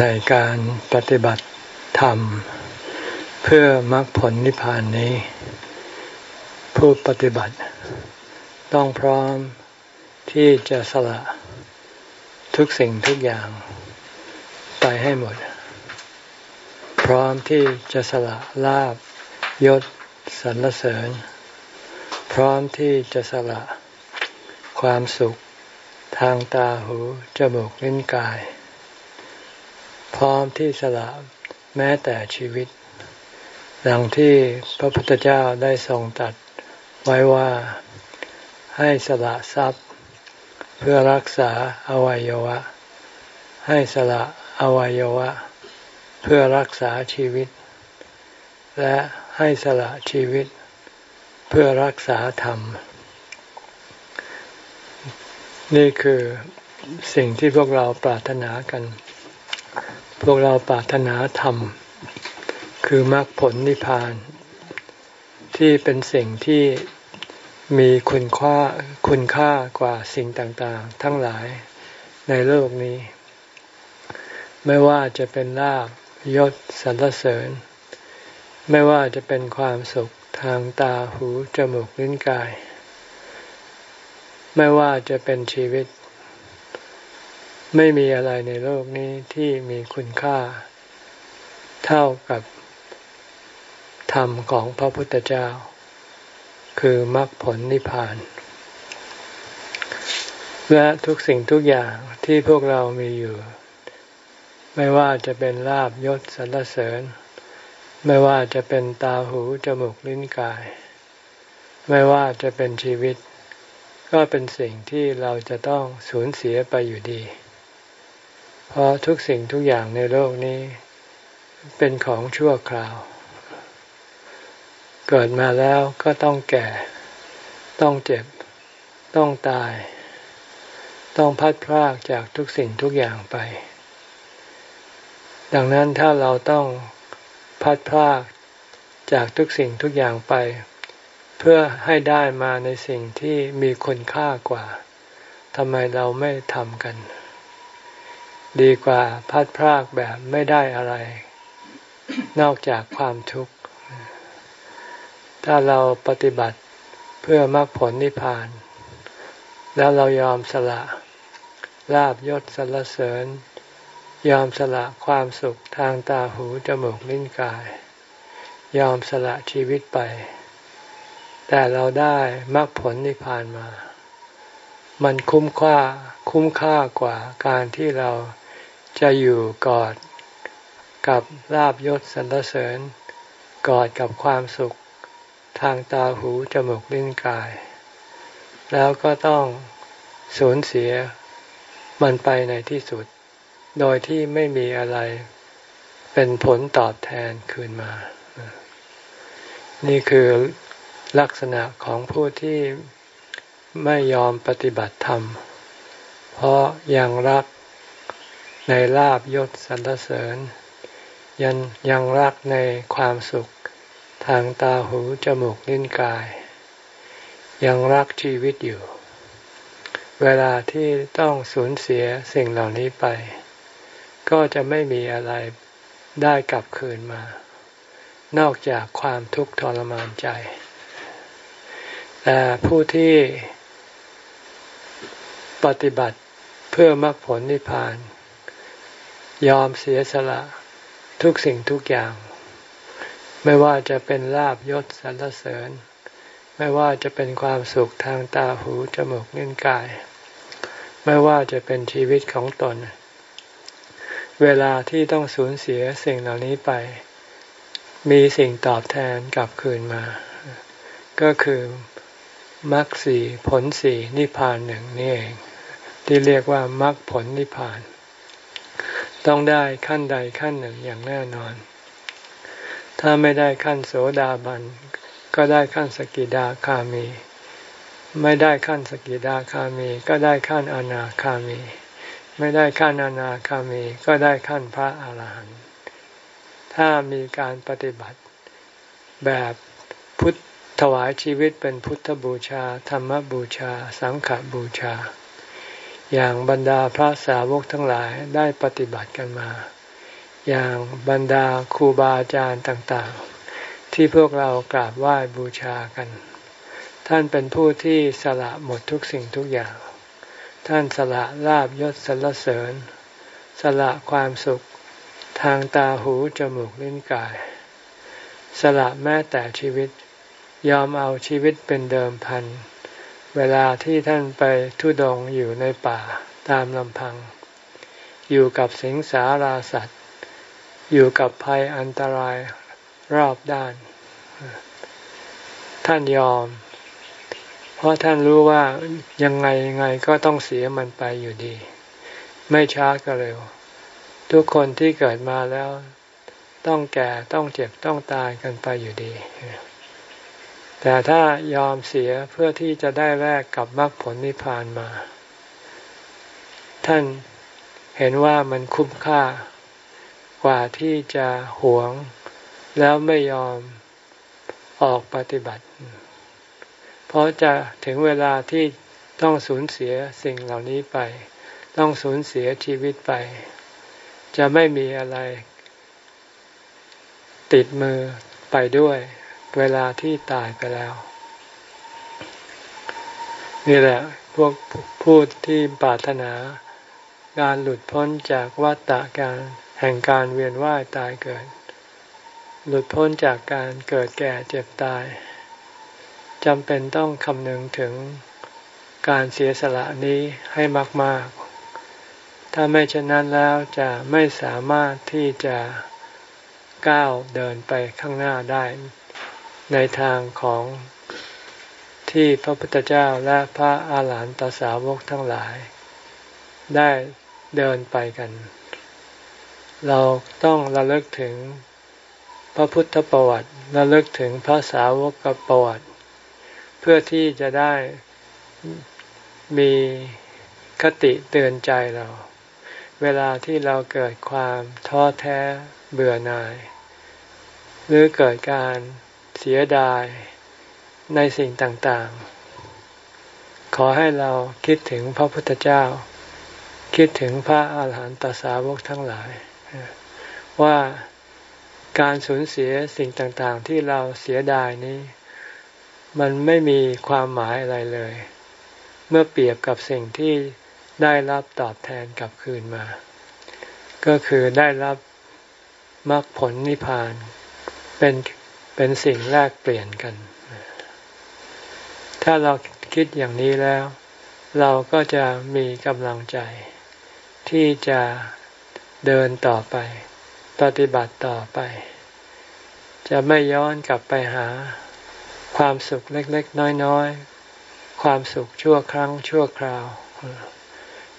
ในการปฏิบัติธรรม เพื่อมรรคผลนิพพานนี้ ผู้ปฏิบัติ ต้องพร้อมที่จะสละทุกสิ่งทุกอย่างไปให้หมด พร้อมที่จะสละลาบยศสรรเสริญ พร้อมที่จะสละความสุขทางตาหูจมูกลิ้นกาย พร้อมที่สละแม้แต่ชีวิต ดังที่พระพุทธเจ้าได้ทรงตัดไว้ว่าให้สละทรัพย์ เพื่อรักษาอวัยวะ ให้สละอวัยวะ เพื่อรักษาชีวิต และให้สละชีวิต เพื่อรักษาธรรม นี่คือสิ่งที่พวกเราปรารถนากัน พวกเราปรารถนาธรรม คือมรรคผลนิพพาน ที่เป็นสิ่งที่มีคุณค่าคุณค่ากว่าสิ่งต่างๆ ทั้งหลายในโลกนี้ ไม่ว่าจะเป็นลาบยศสรรเสริญ ไม่ว่าจะเป็นความสุขทางตาหูจมูกลิ้นกาย ไม่ว่าจะเป็นชีวิต ไม่มีอะไรในโลกนี้ที่มีคุณค่า เท่ากับธรรมของพระพุทธเจ้า คือมรรคผลนิพพาน และทุกสิ่งทุกอย่างที่พวกเรามีอยู่ ไม่ว่าจะเป็นลาบยศสรรเสริญ ไม่ว่าจะเป็นตาหูจมูกลิ้นกาย ไม่ว่าจะเป็นชีวิต ก็เป็นสิ่งที่เราจะต้องสูญเสียไปอยู่ดี เพราะทุกสิ่งทุกอย่างในโลกนี้ เป็นของชั่วคราว เกิดมาแล้วก็ต้องแก่ ต้องเจ็บ ต้องตาย ต้องพัดพรากจากทุกสิ่งทุกอย่างไป ดังนั้นถ้าเราต้องพัดพรากจากทุกสิ่งทุกอย่างไป เพื่อให้ได้มาในสิ่งที่มีคุณค่ากว่าทำไมเราไม่ทำกัน ดีกว่าพัดพรากแบบไม่ได้อะไร นอกจากความทุกข์ ถ้าเราปฏิบัติเพื่อมรรคผลนิพพาน แล้วเรายอมสละลาบยศสรรเสริญ ยอมสละความสุขทางตาหูจมูกลิ้นกาย ยอมสละชีวิตไป แต่เราได้มรรคผลนิพพานมา มันคุ้มค่าคุ้มค่ากว่าการที่เรา จะอยู่กอดกับลาบยศสรรเสริญ กอดกับความสุขทางตาหูจมูกลิ้นกาย แล้วก็ต้องสูญเสียมันไปในที่สุด โดยที่ไม่มีอะไรเป็นผลตอบแทนคืนมา นี่คือลักษณะของผู้ที่ไม่ยอมปฏิบัติธรรม เพราะยังรัก ในลาบยศสรรเสริญ ยังยังรักในความสุขทางตาหูจมูกลิ้นกาย ยังรักชีวิตอยู่ เวลาที่ต้องสูญเสียสิ่งเหล่านี้ไป ก็จะไม่มีอะไรได้กลับคืนมา นอกจากความทุกข์ทรมานใจแต่ผู้ที่ปฏิบัติเพื่อมรรคผลนิพพาน ยอมเสียสละทุกสิ่งทุกอย่าง ไม่ว่าจะเป็นลาบยศสรรเสริญ ไม่ว่าจะเป็นความสุขทางตาหูจมูกนิ้วกาย ไม่ว่าจะเป็นชีวิตของตน เวลาที่ต้องสูญเสียสิ่งเหล่านี้ไป มีสิ่งตอบแทนกลับคืนมา ก็คือมรรคสีผลสีนิพพานหนึ่งนี่เอง ที่เรียกว่ามรรคผลนิพพาน ต้องได้ขั้นใดขั้นหนึ่งอย่างแน่นอน ถ้าไม่ได้ขั้นโสดาบัน ก็ได้ขั้นสกิดาคามี ไม่ได้ขั้นสกิดาคามี ก็ได้ขั้นอนาคามี ไม่ได้ขั้นอนาคามี ก็ได้ขั้นพระอาหารหันต์ ถ้ามีการปฏิบัติแบบพุทธถวายชีวิตเป็นพุทธบูชา ธรรมบูชา สังฆบูชา อย่างบรรดาพระสาวกทั้งหลายได้ปฏิบัติกันมา อย่างบรรดาครูบาอาจารย์ต่างๆ ที่พวกเรากราบไหว้บูชากัน ท่านเป็นผู้ที่สละหมดทุกสิ่งทุกอย่าง ท่านสละลาบยศสรรเสริญ สละความสุขทางตาหูจมูกลิ้นกาย สละแม้แต่ชีวิต ยอมเอาชีวิตเป็นเดิมพัน เวลาที่ท่านไปทุดงอยู่ในป่าตามลำพัง อยู่กับสิงสาราสัตว์ อยู่กับภัยอันตรายรอบด้าน ท่านยอม เพราะท่านรู้ว่ายังไงยังไงก็ต้องเสียมันไปอยู่ดี ไม่ช้าก็เร็ว ทุกคนที่เกิดมาแล้ว ต้องแก่ต้องเจ็บต้องตายกันไปอยู่ดี แต่ถ้ายอมเสียเพื่อที่จะได้แลกกับมรรคผลนิพพานมา ท่านเห็นว่ามันคุ้มค่ากว่าที่จะหวง แล้วไม่ยอมออกปฏิบัติ เพราะจะถึงเวลาที่ต้องสูญเสียสิ่งเหล่านี้ไป ต้องสูญเสียชีวิตไป จะไม่มีอะไร ติดมือไปด้วย เวลาที่ตายไปแล้ว นี่แหละพวกพูดที่ปรารถนาการหลุดพ้นจากวัฏฏะการแห่งการเวียนว่ายตายเกิด หลุดพ้นจากการเกิดแก่เจ็บตายจำเป็นต้องคำนึงถึงการเสียสละนี้ให้มาก ๆ ถ้าไม่เช่นนั้นแล้วจะไม่สามารถที่จะก้าวเดินไปข้างหน้าได้ ในทางของที่พระพุทธเจ้าและพระอาหารหันตสาวกทั้งหลาย ได้เดินไปกัน เราต้องระลึกถึงพระพุทธประวัติระลึกถึงพระสาวกประวัติ เพื่อที่จะได้มีคติเตือนใจเรา เวลาที่เราเกิดความท้อแท้เบื่อหน่าย หรือเกิดการ สียดายในสิ่งต่างๆ ขอให้เราคิดถึงพระพุทธเจ้า คิดถึงพระอาหารหันตสาวกทั้งหลาย ว่าการสูญเสียสิ่งต่างๆ ที่เราเสียดายนี้ มันไม่มีความหมายอะไรเลย เมื่อเปรียบกับสิ่งที่ได้รับตอบแทนกลับคืนมา ก็คือได้รับมรรคผลนิพพาน เป็น เป็นสิ่งแลกเปลี่ยนกัน ถ้าเราคิดอย่างนี้แล้ว เราก็จะมีกำลังใจ ที่จะเดินต่อไป ปฏิบัติต่อไป จะไม่ย้อนกลับไปหา ความสุขเล็ก ๆ น้อย ๆ ความสุขชั่วครั้งชั่วคราว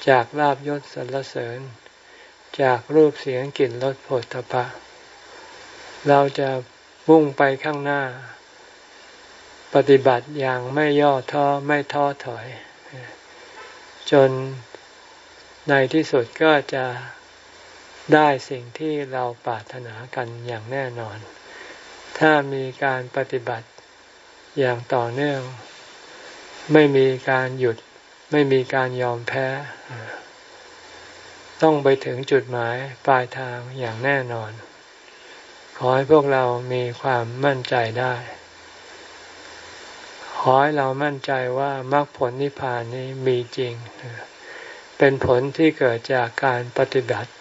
จากลาบยศสรรเสริญ จากรูปเสียงกลิ่นรสผลตภะเราจะ มุ่งไปข้างหน้า ปฏิบัติอย่างไม่ย่อท้อไม่ท้อถอย จนในที่สุดก็จะได้สิ่งที่เราปรารถนากันอย่างแน่นอน ถ้ามีการปฏิบัติอย่างต่อเนื่อง ไม่มีการหยุด ไม่มีการยอมแพ้ ต้องไปถึงจุดหมายปลายทางอย่างแน่นอน ขอให้พวกเรามีความมั่นใจได้ ขอให้เรามั่นใจว่ามรรคผลนิพพานนี้มีจริง เป็นผลที่เกิดจากการปฏิบัติ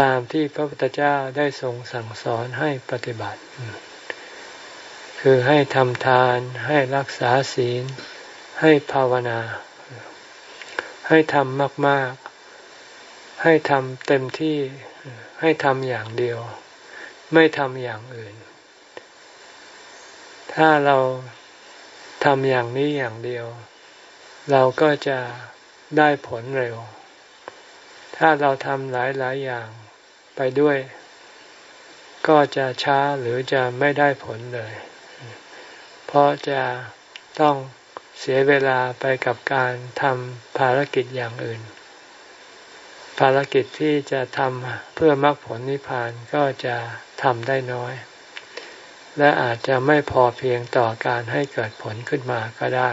ตามที่พระพุทธเจ้าได้ทรงสั่งสอนให้ปฏิบัติ คือให้ทำทานให้รักษาศีล ให้ภาวนา ให้ทำมาก ๆ ให้ทำเต็มที่ให้ทำอย่างเดียว ไม่ทำอย่างอื่น ถ้าเราทำอย่างนี้อย่างเดียว เราก็จะได้ผลเร็ว ถ้าเราทำหลายหลายอย่างไปด้วย ก็จะช้าหรือจะไม่ได้ผลเลย เพราะจะต้องเสียเวลาไปกับการทำภารกิจอย่างอื่น ภารกิจที่จะทำเพื่อมรรคผลนิพพานก็จะ ทำได้น้อย และอาจจะไม่พอเพียงต่อการให้เกิดผลขึ้นมาก็ได้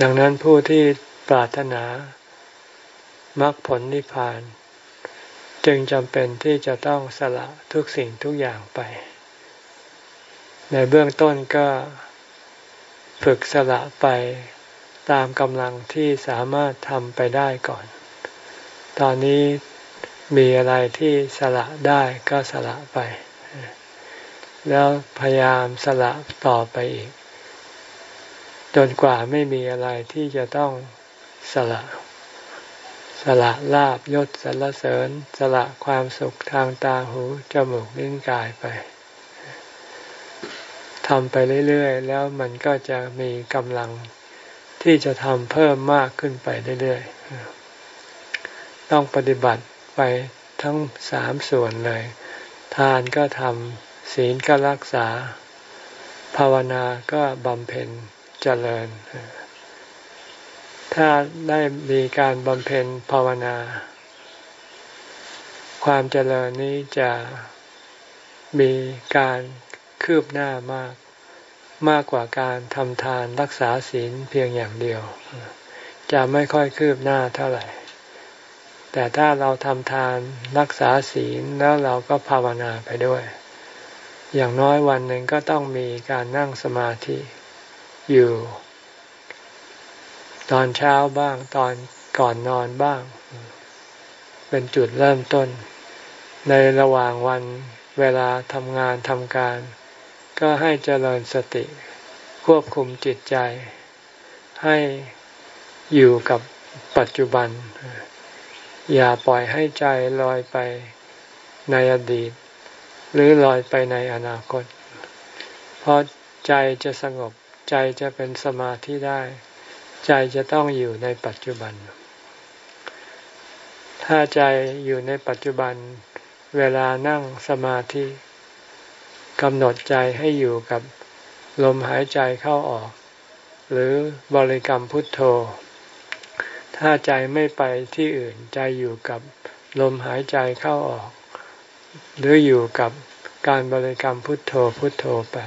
ดังนั้นผู้ที่ปรารถนามรรคผลนิพพาน จึงจำเป็นที่จะต้องสละทุกสิ่งทุกอย่างไป ในเบื้องต้นก็ฝึกสละไปตามกำลังที่สามารถทำไปได้ก่อน ตอนนี้ มีอะไรที่สละได้ก็สละไป แล้วพยายามสละต่อไปอีก จนกว่าไม่มีอะไรที่จะต้องสละ สละลาบยศสรรเสริญ สละความสุขทางตาหูจมูกลิ้นกายไปทำไปเรื่อยๆ แล้วมันก็จะมีกำลังที่จะทำเพิ่มมากขึ้นไปเรื่อยๆ ต้องปฏิบัติ ไปทั้งสามส่วนเลย ทานก็ทำศีลก็รักษา ภาวนาก็บำเพ็ญเจริญ ถ้าได้มีการบำเพ็ญภาวนา ความเจริญนี้จะมีการคืบหน้ามาก มากกว่าการทำทานรักษาศีลเพียงอย่างเดียว จะไม่ค่อยคืบหน้าเท่าไหร่ แต่ถ้าเราทำทานรักษาศีลแล้วเราก็ภาวนาไปด้วย อย่างน้อยวันหนึ่งก็ต้องมีการนั่งสมาธิอยู่ ตอนเช้าบ้างตอนก่อนนอนบ้าง เป็นจุดเริ่มต้น ในระหว่างวันเวลาทำงานทำการ ก็ให้เจริญสติ ควบคุมจิตใจ ให้อยู่กับปัจจุบัน อย่าปล่อยให้ใจลอยไปในอดีต หรือลอยไปในอนาคต เพราะใจจะสงบใจจะเป็นสมาธิได้ ใจจะต้องอยู่ในปัจจุบัน ถ้าใจอยู่ในปัจจุบัน เวลานั่งสมาธิกำหนดใจให้อยู่กับลมหายใจเข้าออก หรือบริกรรมพุทโธ ถ้าใจไม่ไปที่อื่นใจอยู่กับลมหายใจเข้าออก หรืออยู่กับการบริกรรมพุทโธพุทโธไป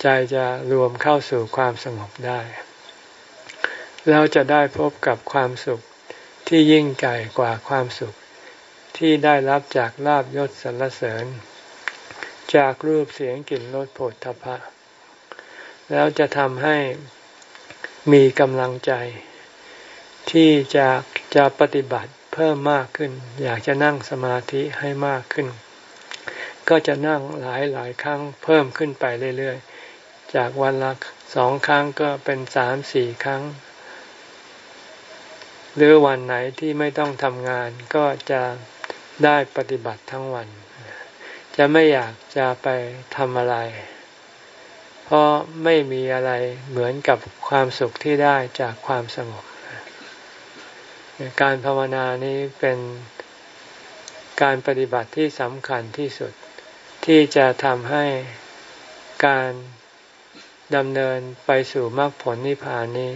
ใจจะรวมเข้าสู่ความสงบได้ แล้วจะได้พบกับความสุขที่ยิ่งใหญ่กว่าความสุข ที่ได้รับจากลาบยศสรรเสริญ จากรูปเสียงกลิ่นรสโผฏฐพะ แล้วจะทำให้มีกำลังใจ ที่จะจะปฏิบัติเพิ่มมากขึ้น อยากจะนั่งสมาธิให้มากขึ้น ก็จะนั่งหลายหลายครั้งเพิ่มขึ้นไปเรื่อยๆ จากวันละสองครั้งก็เป็นสามสี่ครั้ง หรือวันไหนที่ไม่ต้องทำงานก็จะได้ปฏิบัติทั้งวัน จะไม่อยากจะไปทำอะไร เพราะไม่มีอะไรเหมือนกับความสุขที่ได้จากความสงบ การภาวนานี้เป็นการปฏิบัติที่สำคัญที่สุดที่จะทำให้การดำเนินไปสู่มรรคผลนิพพานนี้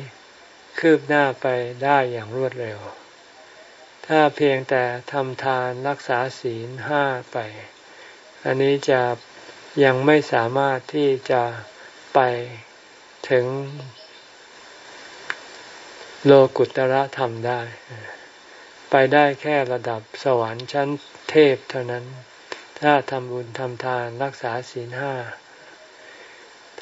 คืบหน้าไปได้อย่างรวดเร็ว ถ้าเพียงแต่ทำทานรักษาศีลห้าไป อันนี้จะยังไม่สามารถที่จะไปถึง โลกุตระธรรมได้ ไปได้แค่ระดับสวรรค์ชั้นเทพเท่านั้น ถ้าทำบุญทำทานรักษาศีลห้า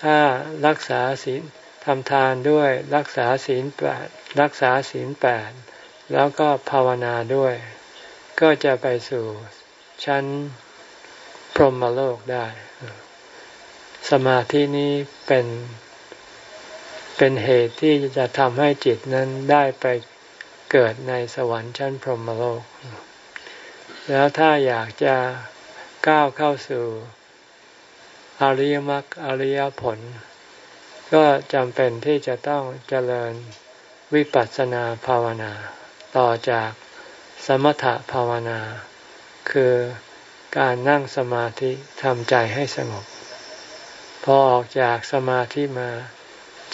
ถ้ารักษาศีลทำทานด้วยรักษาศีลแปดรักษาศีลแปดแล้วก็ภาวนาด้วย ก็จะไปสู่ชั้นพรหมโลกได้ สมาธินี้เป็น เป็นเหตุที่จะทำให้จิตนั้นได้ไปเกิดในสวรรค์ชั้นพรหมโลก แล้วถ้าอยากจะก้าวเข้าสู่อริยมรรคอริยผล ก็จำเป็นที่จะต้องเจริญวิปัสสนาภาวนา ต่อจากสมถภาวนา คือการนั่งสมาธิทำใจให้สงบ พอออกจากสมาธิมา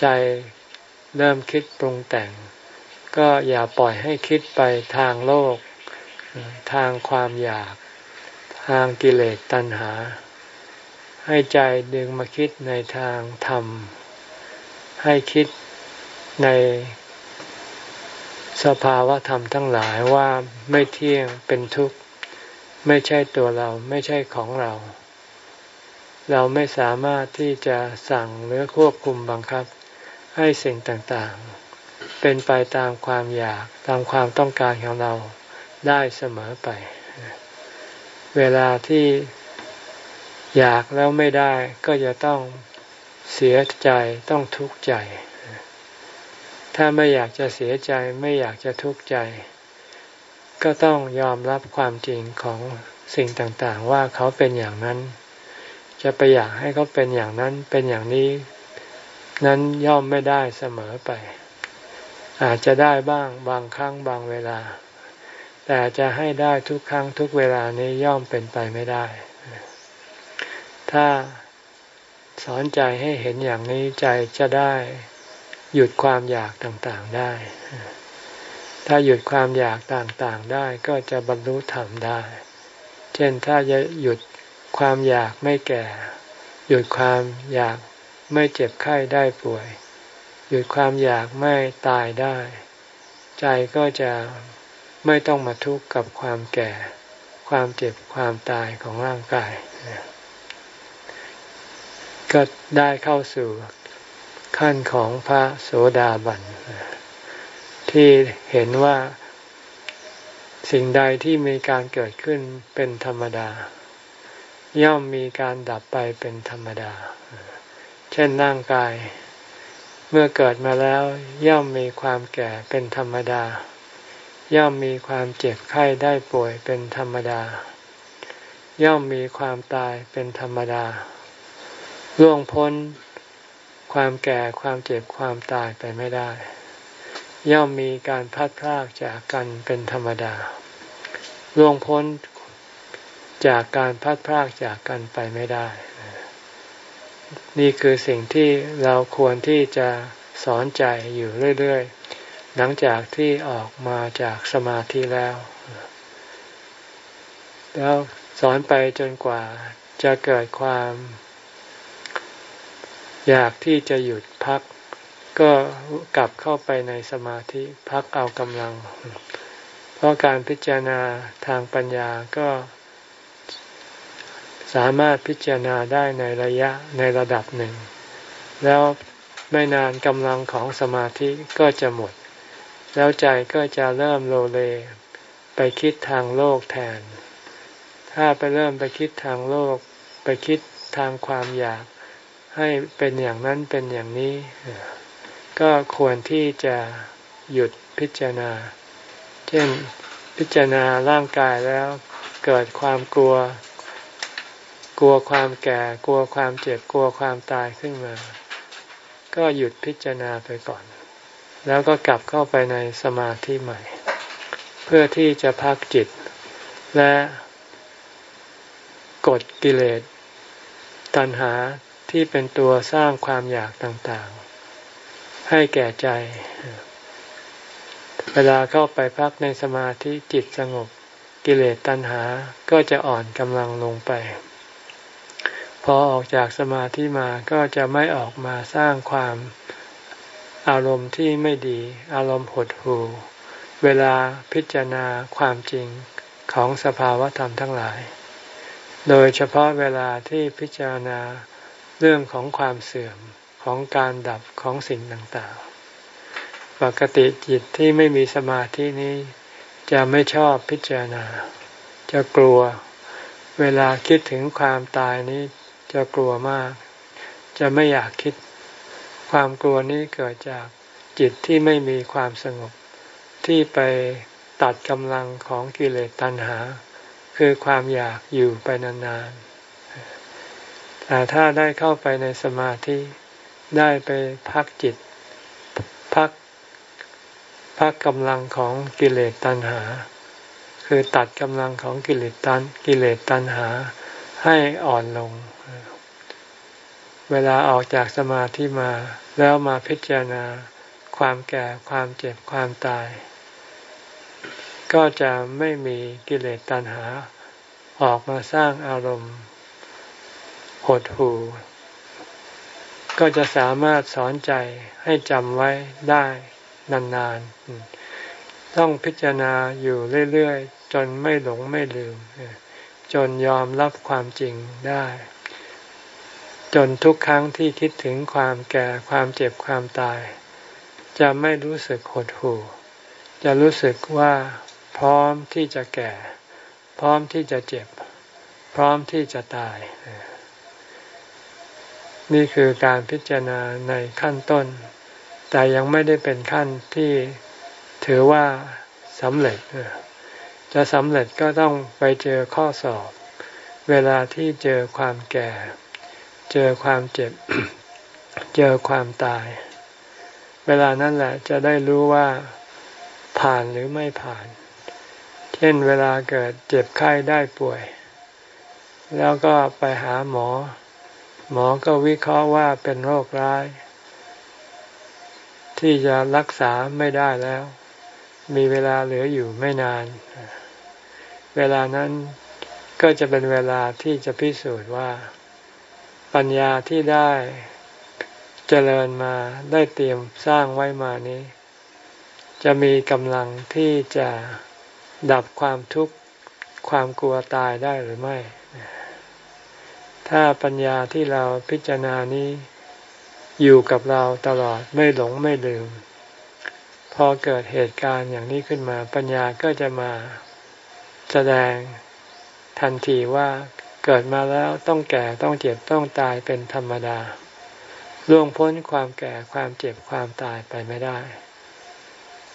ใจเริ่มคิดปรุงแต่ง ก็อย่าปล่อยให้คิดไปทางโลก ทางความอยาก ทางกิเลสตัณหา ให้ใจดึงมาคิดในทางธรรม ให้คิดในสภาวะธรรมทั้งหลายว่าไม่เที่ยงเป็นทุกข์ ไม่ใช่ตัวเราไม่ใช่ของเรา เราไม่สามารถที่จะสั่งหรือควบคุมบังคับ ให้สิ่งต่างๆ เป็นไปตามความอยากตามความต้องการของเราได้เสมอไป เวลาที่อยากแล้วไม่ได้ก็จะต้องเสียใจต้องทุกข์ใจ ถ้าไม่อยากจะเสียใจไม่อยากจะทุกข์ใจ ก็ต้องยอมรับความจริงของสิ่งต่างๆ ว่าเขาเป็นอย่างนั้น จะไปอยากให้เขาเป็นอย่างนั้นเป็นอย่างนี้ นั้นย่อมไม่ได้เสมอไป อาจจะได้บ้างบางครั้งบางเวลา แต่จะให้ได้ทุกครั้งทุกเวลานี้ย่อมเป็นไปไม่ได้ ถ้าสอนใจให้เห็นอย่างนี้ใจจะได้หยุดความอยากต่างๆได้ ถ้าหยุดความอยากต่างๆได้ก็จะบรรลุธรรมได้ เช่นถ้าจะหยุดความอยากไม่แก่ หยุดความอยาก ไม่เจ็บไข้ได้ป่วย หยุดความอยากไม่ตายได้ ใจก็จะไม่ต้องมาทุกข์กับความแก่ ความเจ็บความตายของร่างกาย ก็ได้เข้าสู่ขั้นของพระโสดาบันที่เห็นว่าสิ่งใดที่มีการเกิดขึ้นเป็นธรรมดา ย่อมมีการดับไปเป็นธรรมดา เช่นร่างกาย เมื่อเกิดมาแล้วย่อมมีความแก่เป็นธรรมดา ย่อมมีความเจ็บไข้ได้ป่วยเป็นธรรมดา ย่อมมีความตายเป็นธรรมดาล่วงพ้นความแก่ความเจ็บความตายไปไม่ได้ ย่อมมีการพัดพรากจากกันเป็นธรรมดาล่วงพ้นจากการพัดพรากจากกันไปไม่ได้ นี่คือสิ่งที่เราควรที่จะสอนใจอยู่เรื่อยๆ หลังจากที่ออกมาจากสมาธิแล้ว แล้วสอนไปจนกว่าจะเกิดความ อยากที่จะหยุดพัก ก็กลับเข้าไปในสมาธิพักเอากำลัง เพราะการพิจารณาทางปัญญาก็ สามารถพิจารณาได้ในระยะในระดับหนึ่ง แล้วไม่นานกำลังของสมาธิก็จะหมด แล้วใจก็จะเริ่มโลเล ไปคิดทางโลกแทน ถ้าไปเริ่มไปคิดทางโลก ไปคิดทางความอยากให้เป็นอย่างนั้นเป็นอย่างนี้ ก็ควรที่จะหยุดพิจารณา เช่นพิจารณาร่างกายแล้วเกิดความกลัว กลัวความแก่ กลัวความเจ็บ กลัวความตายขึ้นมา ก็หยุดพิจารณาไปก่อน แล้วก็กลับเข้าไปในสมาธิใหม่ เพื่อที่จะพักจิต และกดกิเลสตัณหาที่เป็นตัวสร้างความอยากต่างๆ ให้แก่ใจ เวลาเข้าไปพักในสมาธิจิตสงบ กิเลสตัณหาก็จะอ่อนกำลังลงไป พอออกจากสมาธิมาก็จะไม่ออกมาสร้างความอารมณ์ที่ไม่ดี อารมณ์หดหู่ เวลาพิจารณาความจริงของสภาวะธรรมทั้งหลาย โดยเฉพาะเวลาที่พิจารณาเรื่องของความเสื่อมของการดับของสิ่งต่างๆ ปกติจิตที่ไม่มีสมาธินี้ จะไม่ชอบพิจารณา จะกลัว เวลาคิดถึงความตายนี้ จะกลัวมาก จะไม่อยากคิด ความกลัวนี้เกิดจากจิตที่ไม่มีความสงบ ที่ไปตัดกำลังของกิเลสตัณหา คือความอยากอยู่ไปนานๆแต่ถ้าได้เข้าไปในสมาธิได้ไปพักจิต พักพักกำลังของกิเลสตัณหา คือตัดกำลังของกิเลสตันกิเลสตัณหาให้อ่อนลง เวลาออกจากสมาธิมา แล้วมาพิจารณา ความแก่ความเจ็บความตาย ก็จะไม่มีกิเลสตัณหา ออกมาสร้างอารมณ์ หดหู่ ก็จะสามารถสอนใจให้จำไว้ได้นานๆ ต้องพิจารณาอยู่เรื่อยๆ จนไม่หลงไม่ลืม จนยอมรับความจริงได้ จนทุกครั้งที่คิดถึงความแก่ความเจ็บความตาย จะไม่รู้สึกหดหู่ จะรู้สึกว่าพร้อมที่จะแก่ พร้อมที่จะเจ็บ พร้อมที่จะตาย นี่คือการพิจารณาในขั้นต้น แต่ยังไม่ได้เป็นขั้นที่ถือว่าสำเร็จ จะสำเร็จก็ต้องไปเจอข้อสอบ เวลาที่เจอความแก่ เจอความเจ็บ เจอความตาย เวลานั้นแหละจะได้รู้ว่าผ่านหรือไม่ผ่าน เช่นเวลาเกิดเจ็บไข้ได้ป่วย แล้วก็ไปหาหมอ หมอก็วิเคราะห์ว่าเป็นโรคร้าย ที่จะรักษาไม่ได้แล้ว มีเวลาเหลืออยู่ไม่นาน เวลานั้นก็จะเป็นเวลาที่จะพิสูจน์ว่า ปัญญาที่ได้เจริญมาได้เตรียมสร้างไว้มานี้ จะมีกำลังที่จะดับความทุกข์ความกลัวตายได้หรือไม่ ถ้าปัญญาที่เราพิจารณานี้อยู่กับเราตลอดไม่หลงไม่ลืม พอเกิดเหตุการณ์อย่างนี้ขึ้นมา ปัญญาก็จะมาแสดงทันทีว่า เกิดมาแล้วต้องแก่ต้องเจ็บต้องตายเป็นธรรมดาล่วงพ้นความแก่ความเจ็บความตายไปไม่ได้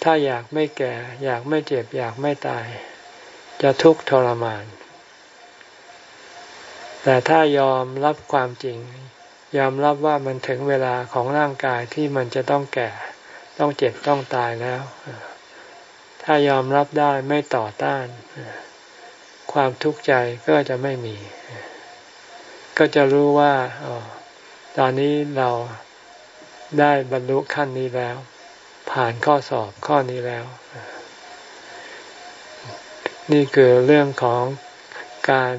ถ้าอยากไม่แก่ อยากไม่เจ็บ อยากไม่ตาย จะทุกข์ทรมาน แต่ถ้ายอมรับความจริง ยอมรับว่ามันถึงเวลาของร่างกายที่มันจะต้องแก่ ต้องเจ็บต้องตายแล้ว ถ้ายอมรับได้ไม่ต่อต้าน ความทุกข์ใจก็จะไม่มี ก็จะรู้ว่าอตอนนี้เราได้บรรลุขั้นนี้แล้ว ผ่านข้อสอบข้อนี้แล้ว นี่คือเรื่องของการ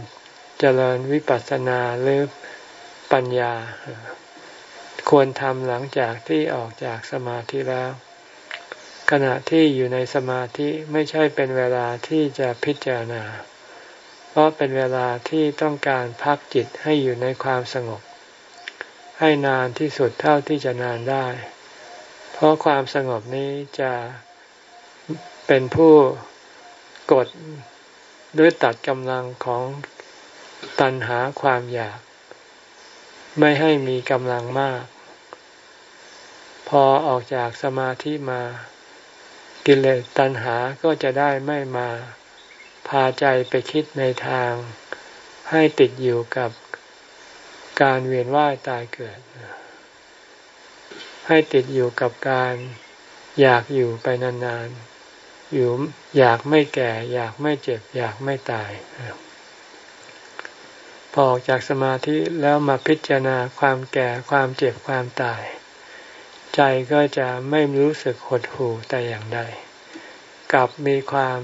เจริญวิปัสสนาหรือปัญญา ควรทำหลังจากที่ออกจากสมาธิแล้ว ขณะที่อยู่ในสมาธิไม่ใช่เป็นเวลาที่จะพิจารณา ราะเป็นเวลาที่ต้องการพักจิตให้อยู่ในความสงบ ให้นานที่สุดเท่าที่จะนานได้ เพราะความสงบนี้จะเป็นผู้กดด้วยตัดกำลังของตันหาความอยาก ไม่ให้มีกำลังมาก พอออกจากสมาธิมา กิเลสตัณหาก็จะได้ไม่มา พาใจไปคิดในทาง ให้ติดอยู่กับการเวียนว่ายตายเกิด ให้ติดอยู่กับการอยากอยู่ไปนานๆ อยู่อยากไม่แก่ อยากไม่เจ็บ อยากไม่ตายพอออกจากสมาธิแล้วมาพิจารณาความแก่ความเจ็บความตาย ใจก็จะไม่รู้สึกหดหู่แต่อย่างใดกลับมีความ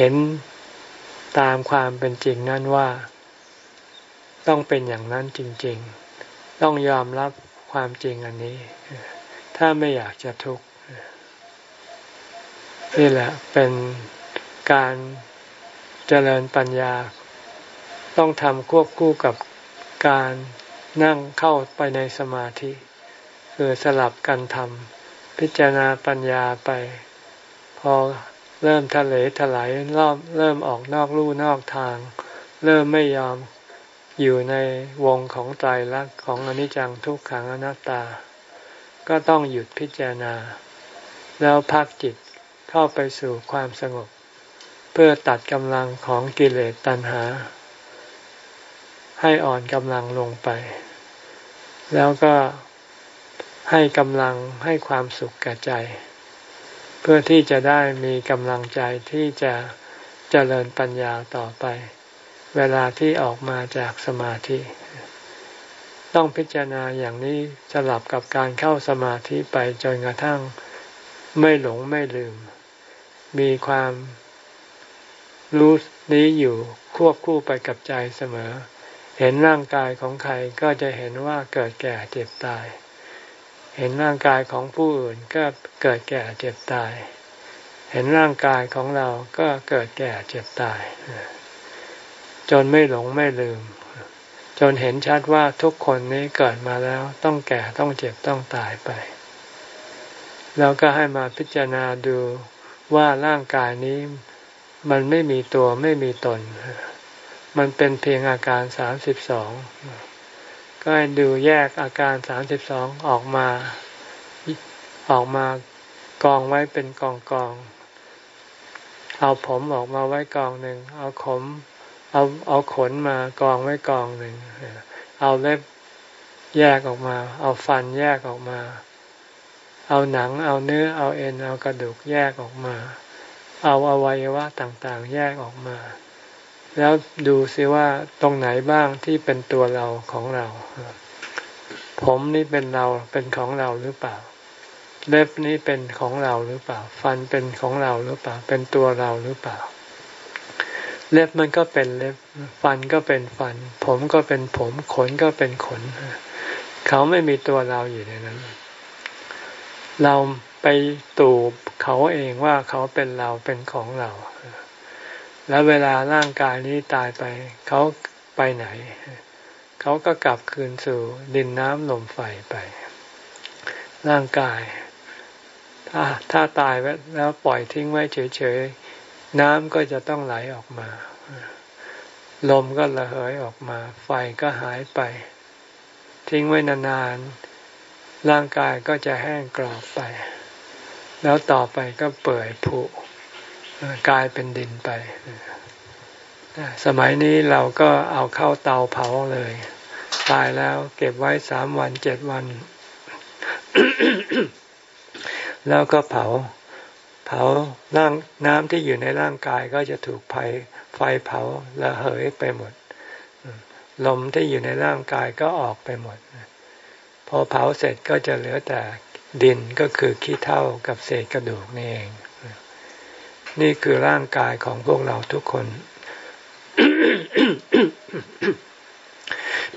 เห็นตามความเป็นจริงนั่นว่า ต้องเป็นอย่างนั้นจริง ๆ ต้องยอมรับความจริงอันนี้ ถ้าไม่อยากจะทุกข์นี่แหละเป็นการเจริญปัญญา ต้องทำควบคู่กับการนั่งเข้าไปในสมาธิ คือสลับกันทำพิจารณาปัญญาไป พอ เริ่มทะเลถลายรอบเริ่มออกนอกลู่นอกทาง เริ่มไม่ยอมอยู่ในวงของใจรักของอนิจจังทุกขังอนัตตา ก็ต้องหยุดพิจารณา แล้วพักจิตเข้าไปสู่ความสงบ เพื่อตัดกำลังของกิเลสตัณหา ให้อ่อนกำลังลงไป แล้วก็ให้กำลังให้ความสุขแก่ใจ พื่อที่จะได้มีกำลังใจที่จะเจริญปัญญาต่อไป เวลาที่ออกมาจากสมาธิ ต้องพิจารณาอย่างนี้สลับกับการเข้าสมาธิไปจนกระทั่งไม่หลงไม่ลืม มีความรู้นี้อยู่ควบคู่ไปกับใจเสมอ เห็นร่างกายของใครก็จะเห็นว่าเกิดแก่เจ็บตาย เห็นร่างกายของผู้อื่นก็เกิดแก่เจ็บตาย เห็นร่างกายของเราก็เกิดแก่เจ็บตาย จนไม่หลงไม่ลืม จนเห็นชัดว่าทุกคนนี้เกิดมาแล้วต้องแก่ต้องเจ็บต้องตายไป แล้วก็ให้มาพิจารณาดูว่าร่างกายนี้มันไม่มีตัวไม่มีตน มันเป็นเพียงอาการสามสิบสอง ก็ให้ดูแยกอาการสามสิบสองออกมา ออกมากองไว้เป็นกองกองเอาผมออกมาไว้กองหนึ่ง เอาขม เอาเอาขนมากองไว้กองหนึ่ง เอาเล็บแยกออกมา เอาฟันแยกออกมา เอาหนัง เอาเนื้อ เอาเอ็น เอากระดูกแยกออกมา เอาอวัยวะต่างๆ แยกออกมา แล้วดูซิว่าตรงไหนบ้างที่เป็นตัวเราของเรา ผมนี่เป็นเราเป็นของเราหรือเปล่า เล็บนี้เป็นของเราหรือเปล่า ฟันเป็นของเราหรือเปล่า เป็นตัวเราหรือเปล่า เล็บมันก็เป็นเล็บ ฟันก็เป็นฟัน ผมก็เป็นผม ขนก็เป็นขน เขาไม่มีตัวเราอยู่ในนั้น เราไปตูบเขาเองว่าเขาเป็นเราเป็นของเรา แล้วเวลาร่างกายนี้ตายไป เขาไปไหน เขาก็กลับคืนสู่ดินน้ำลมไฟไป ร่างกาย ถ้าถ้าตายแล้วปล่อยทิ้งไว้เฉยๆ น้ำก็จะต้องไหลออกมา ลมก็ระเหยออกมา ไฟก็หายไป ทิ้งไว้นานๆ ร่างกายก็จะแห้งกรอบไป แล้วต่อไปก็เปื่อยผุ กลายเป็นดินไป สมัยนี้เราก็เอาเข้าเตาเผาเลย ตายแล้วเก็บไว้สามวันเจ็ดวัน แล้วก็เผา เผาร่างน้ำที่อยู่ในร่างกายก็จะถูกไฟไฟเผาละเหยไปหมด ลมที่อยู่ในร่างกายก็ออกไปหมด พอเผาเสร็จก็จะเหลือแต่ดินก็คือขี้เท่ากับเศษกระดูกนี่เอง นี่คือร่างกายของพวกเราทุกคน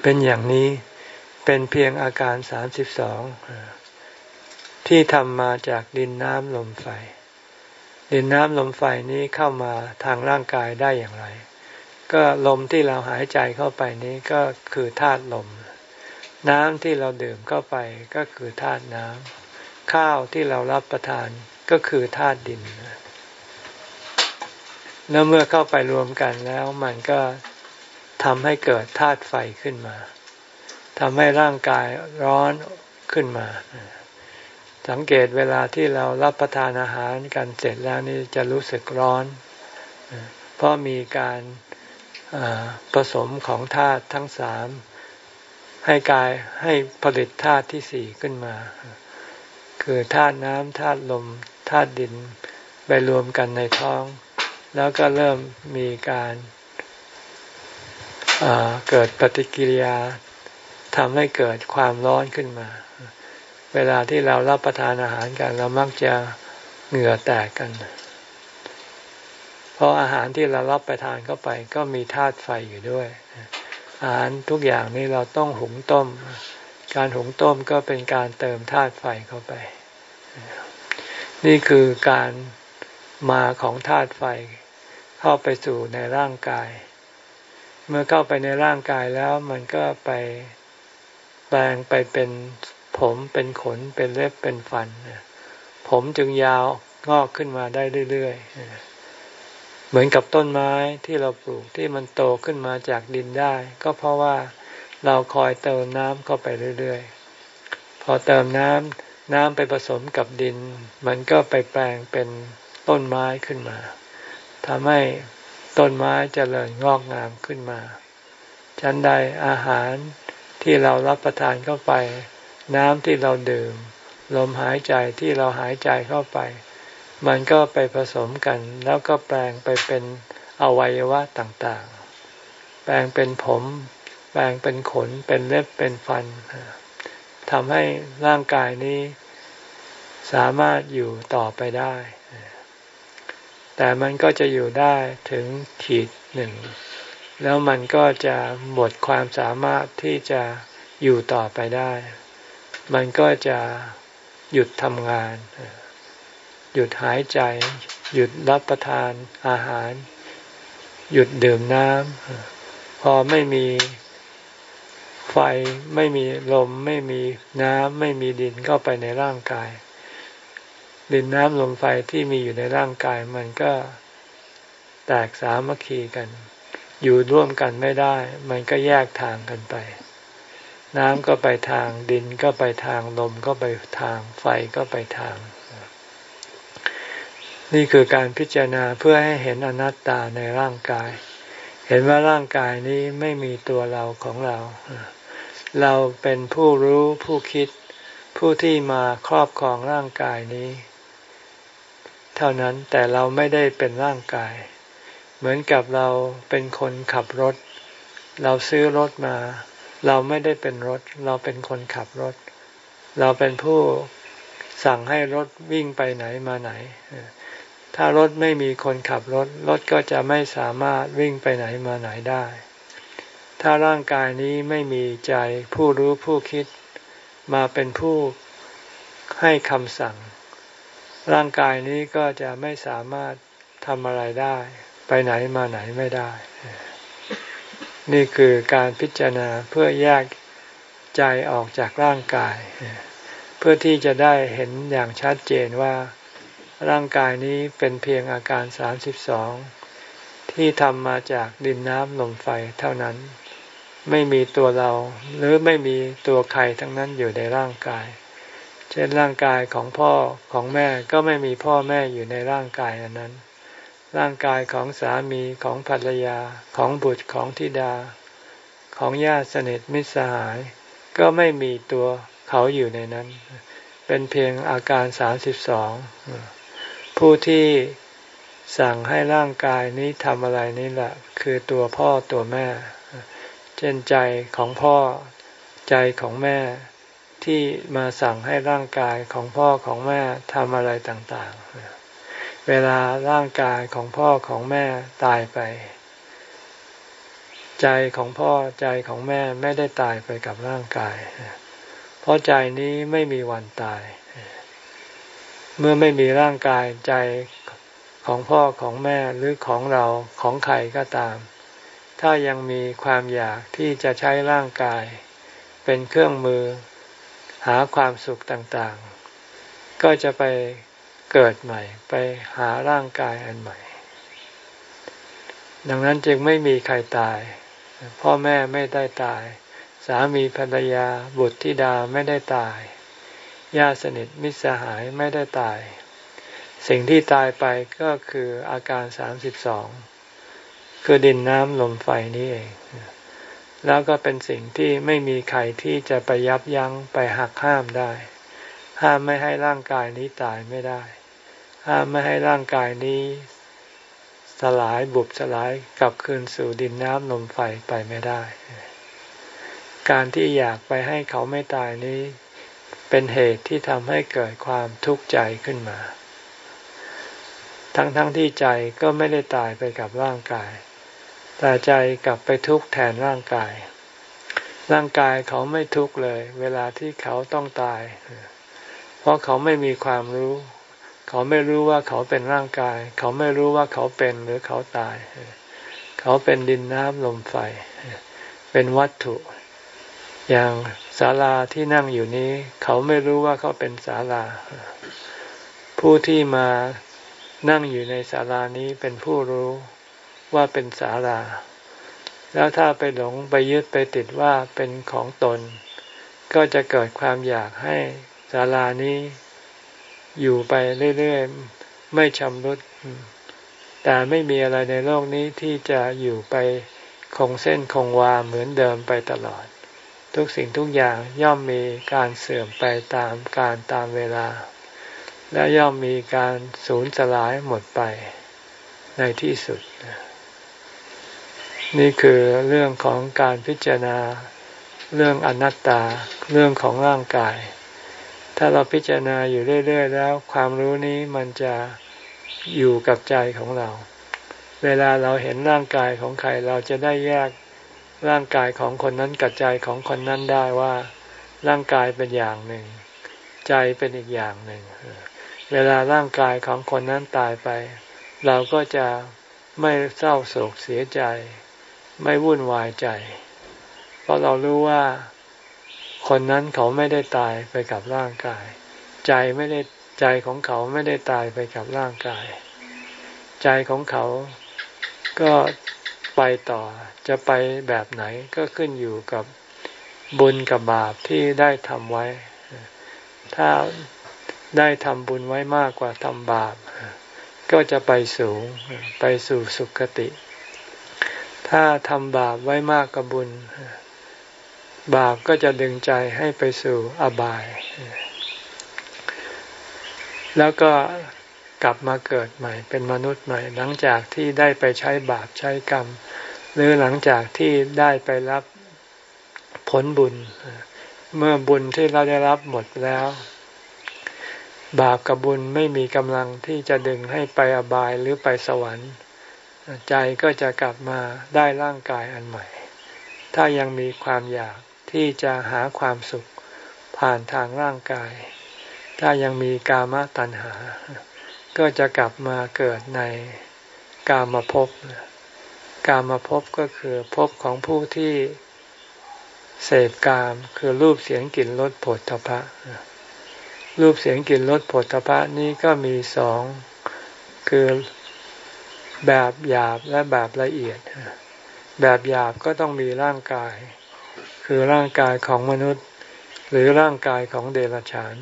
เป็นอย่างนี้เป็นเพียงอาการสามสิบสองที่ทำมาจากดินน้ำลมไฟ ดินน้ำลมไฟนี้เข้ามาทางร่างกายได้อย่างไร ก็ลมที่เราหายใจเข้าไปนี้ก็คือธาตุลม น้ำที่เราดื่มเข้าไปก็คือธาตุน้ำข้าวที่เรารับประทานก็คือธาตุดิน แล้วเมื่อเข้าไปรวมกันแล้วมันก็ทำให้เกิดธาตุไฟขึ้นมาทำให้ร่างกายร้อนขึ้นมา สังเกตเวลาที่เรารับประทานอาหารกันเสร็จแล้วนี่จะรู้สึกร้อน เพราะมีการผสมของธาตุทั้งสามให้กายให้ผลิตธาตุที่สี่ขึ้นมา คือธาตุน้ำธาตุลมธาตุดินไปรวมกันในท้อง แล้วก็เริ่มมีการเกิดปฏิกิริยาทำให้เกิดความร้อนขึ้นมา เวลาที่เรารับประทานอาหารกัน เรามักจะเหงื่อแตกกัน เพราะอาหารที่เรารับประทานเข้าไป ก็มีธาตุไฟอยู่ด้วย อาหารทุกอย่างนี้เราต้องหุงต้ม การหุงต้มก็เป็นการเติมธาตุไฟเข้าไป นี่คือการมาของธาตุไฟ เข้าไปสู่ในร่างกาย เมื่อเข้าไปในร่างกายแล้วมันก็ไปแปลงไปเป็นผมเป็นขนเป็นเล็บเป็นฟัน ผมจึงยาวงอกขึ้นมาได้เรื่อยๆ เหมือนกับต้นไม้ที่เราปลูกที่มันโตขึ้นมาจากดินได้ ก็เพราะว่าเราคอยเติมน้ำเข้าไปเรื่อยๆ พอเติมน้ำน้ำไปผสมกับดิน มันก็ไปแปลงเป็นต้นไม้ขึ้นมา ทำให้ต้นไม้เจริญงอกงามขึ้นมาฉันใดอาหารที่เรารับประทานเข้าไป น้ำที่เราดื่ม ลมหายใจที่เราหายใจเข้าไป มันก็ไปผสมกัน แล้วก็แปลงไปเป็นอวัยวะต่างๆ แปลงเป็นผม แปลงเป็นขน เป็นเล็บ เป็นฟัน ทำให้ร่างกายนี้สามารถอยู่ต่อไปได้ แต่มันก็จะอยู่ได้ถึงขีดหนึ่ง แล้วมันก็จะหมดความสามารถที่จะอยู่ต่อไปได้ มันก็จะหยุดทำงาน หยุดหายใจ หยุดรับประทานอาหาร หยุดดื่มน้ำ พอไม่มีไฟ ไม่มีลม ไม่มีน้ำ ไม่มีดินเข้าไปในร่างกาย ดินน้ำลมไฟที่มีอยู่ในร่างกายมันก็แตกสามัคคีกัน อยู่ร่วมกันไม่ได้ มันก็แยกทางกันไป น้ำก็ไปทางดินก็ไปทางลมก็ไปทางไฟก็ไปทาง นี่คือการพิจารณาเพื่อให้เห็นอนัตตาในร่างกาย เห็นว่าร่างกายนี้ไม่มีตัวเราของเรา เราเป็นผู้รู้ผู้คิดผู้ที่มาครอบครองร่างกายนี้ เท่านั้นแต่เราไม่ได้เป็นร่างกาย เหมือนกับเราเป็นคนขับรถ เราซื้อรถมา เราไม่ได้เป็นรถ เราเป็นคนขับรถ เราเป็นผู้สั่งให้รถวิ่งไปไหนมาไหน ถ้ารถไม่มีคนขับรถ รถก็จะไม่สามารถวิ่งไปไหนมาไหนได้ ถ้าร่างกายนี้ไม่มีใจผู้รู้ผู้คิดมาเป็นผู้ให้คำสั่ง ร่างกายนี้ก็จะไม่สามารถทำอะไรได้ ไปไหนมาไหนไม่ได้ นี่คือการพิจารณาเพื่อแยกใจออกจากร่างกาย เพื่อที่จะได้เห็นอย่างชัดเจนว่า ร่างกายนี้เป็นเพียงอาการสามสิบสองที่ทำมาจากดินน้ำลมไฟเท่านั้น ไม่มีตัวเรา หรือไม่มีตัวใครทั้งนั้นอยู่ในร่างกาย เช่นร่างกายของพ่อของแม่ก็ไม่มีพ่อแม่อยู่ในร่างกายอันนั้น ร่างกายของสามีของภรรยาของบุตรของธิดา ของญาติสนิทมิตรสหาย ก็ไม่มีตัวเขาอยู่ในนั้น เป็นเพียงอาการสามสิบสองผู้ที่สั่งให้ร่างกายนี้ทำอะไรนี่แหละ คือตัวพ่อตัวแม่ เช่นใจของพ่อใจของแม่ ที่มาสั่งให้ร่างกายของพ่อของแม่ทำอะไรต่างๆ เวลาร่างกายของพ่อของแม่ตายไป ใจของพ่อใจของแม่ไม่ได้ตายไปกับร่างกาย เพราะใจนี้ไม่มีวันตาย เมื่อไม่มีร่างกายใจของพ่อของแม่หรือของเราของใครก็ตาม ถ้ายังมีความอยากที่จะใช้ร่างกาย เป็นเครื่องมือ หาความสุขต่างๆ ก็จะไปเกิดใหม่ ไปหาร่างกายอันใหม่ ดังนั้นจึงไม่มีใครตาย พ่อแม่ไม่ได้ตาย สามีภรรยาบุตรธิดาไม่ได้ตายญาติสนิทมิตรสหายไม่ได้ตาย สิ่งที่ตายไปก็คืออาการสามสิบสองคือดินน้ำลมไฟนี่เอง แล้วก็เป็นสิ่งที่ไม่มีใครที่จะไปยับยั้งไปหักห้ามได้ ห้ามไม่ให้ร่างกายนี้ตายไม่ได้ ห้ามไม่ให้ร่างกายนี้สลายบุบสลายกลับคืนสู่ดินน้ำลมไฟไปไม่ได้ การที่อยากไปให้เขาไม่ตายนี้ เป็นเหตุที่ทำให้เกิดความทุกข์ใจขึ้นมา ทั้งๆทที่ใจก็ไม่ได้ตายไปกับร่างกาย แต่ใจกลับไปทุกข์แทนร่างกาย ร่างกายเขาไม่ทุกข์เลย เวลาที่เขาต้องตาย เพราะเขาไม่มีความรู้ เขาไม่รู้ว่าเขาเป็นร่างกาย เขาไม่รู้ว่าเขาเป็นหรือเขาตาย เขาเป็นดินน้ำลมไฟ เป็นวัตถุ อย่างศาลาที่นั่งอยู่นี้ เขาไม่รู้ว่าเขาเป็นศาลา ผู้ที่มานั่งอยู่ในศาลานี้เป็นผู้รู้ ว่าเป็นศาลา แล้วถ้าไปหลงไปยึดไปติดว่าเป็นของตน ก็จะเกิดความอยากให้ศาลานี้อยู่ไปเรื่อยๆ ไม่ชำรุด แต่ไม่มีอะไรในโลกนี้ที่จะอยู่ไปคงเส้นคงวาเหมือนเดิมไปตลอด ทุกสิ่งทุกอย่างย่อมมีการเสื่อมไปตามการตามเวลา และย่อมมีการสูญสลายหมดไปในที่สุด นี่คือเรื่องของการพิจารณาเรื่องอนัตตาเรื่องของร่างกาย ถ้าเราพิจารณาอยู่เรื่อย ๆ แล้ว ความรู้นี้มันจะอยู่กับใจของเรา เวลาเราเห็นร่างกายของใครเราจะได้แยกร่างกายของคนนั้นกับใจของคนนั้นได้ว่าร่างกายเป็นอย่างหนึ่ง ใจเป็นอีกอย่างหนึ่ง เวลาร่างกายของคนนั้นตายไป เราก็จะไม่เศร้าโศกเสียใจ ไม่วุ่นวายใจ เพราะเรารู้ว่าคนนั้นเขาไม่ได้ตายไปกับร่างกาย ใจไม่ได้ใจของเขาไม่ได้ตายไปกับร่างกาย ใจของเขาก็ไปต่อจะไปแบบไหนก็ขึ้นอยู่กับบุญกับบาปที่ได้ทำไว้ ถ้าได้ทำบุญไว้มากกว่าทำบาป ก็จะไปสูงไปสู่สุคติ ถ้าทำบาปไว้มากกว่าบุญ บาปก็จะดึงใจให้ไปสู่อบาย แล้วก็กลับมาเกิดใหม่ เป็นมนุษย์ใหม่ หลังจากที่ได้ไปใช้บาปใช้กรรม หรือหลังจากที่ได้ไปรับผลบุญ เมื่อบุญที่เราได้รับหมดแล้ว บาปกับบุญไม่มีกำลังที่จะดึงให้ไปอบายหรือไปสวรรค์ ใจก็จะกลับมาได้ร่างกายอันใหม่ ถ้ายังมีความอยากที่จะหาความสุขผ่านทางร่างกาย ถ้ายังมีกามตัณหา ก็จะกลับมาเกิดในกามภพกามภพก็คือภพของผู้ที่เสพกามคือรูปเสียงกลิ่นรสผลทพะรูปเสียงกลิ่นรสผลทพะนี้ก็มีสองคือ แบบหยาบและแบบละเอียด แบบหยาบก็ต้องมีร่างกาย คือร่างกายของมนุษย์ หรือร่างกายของเดรัจฉาน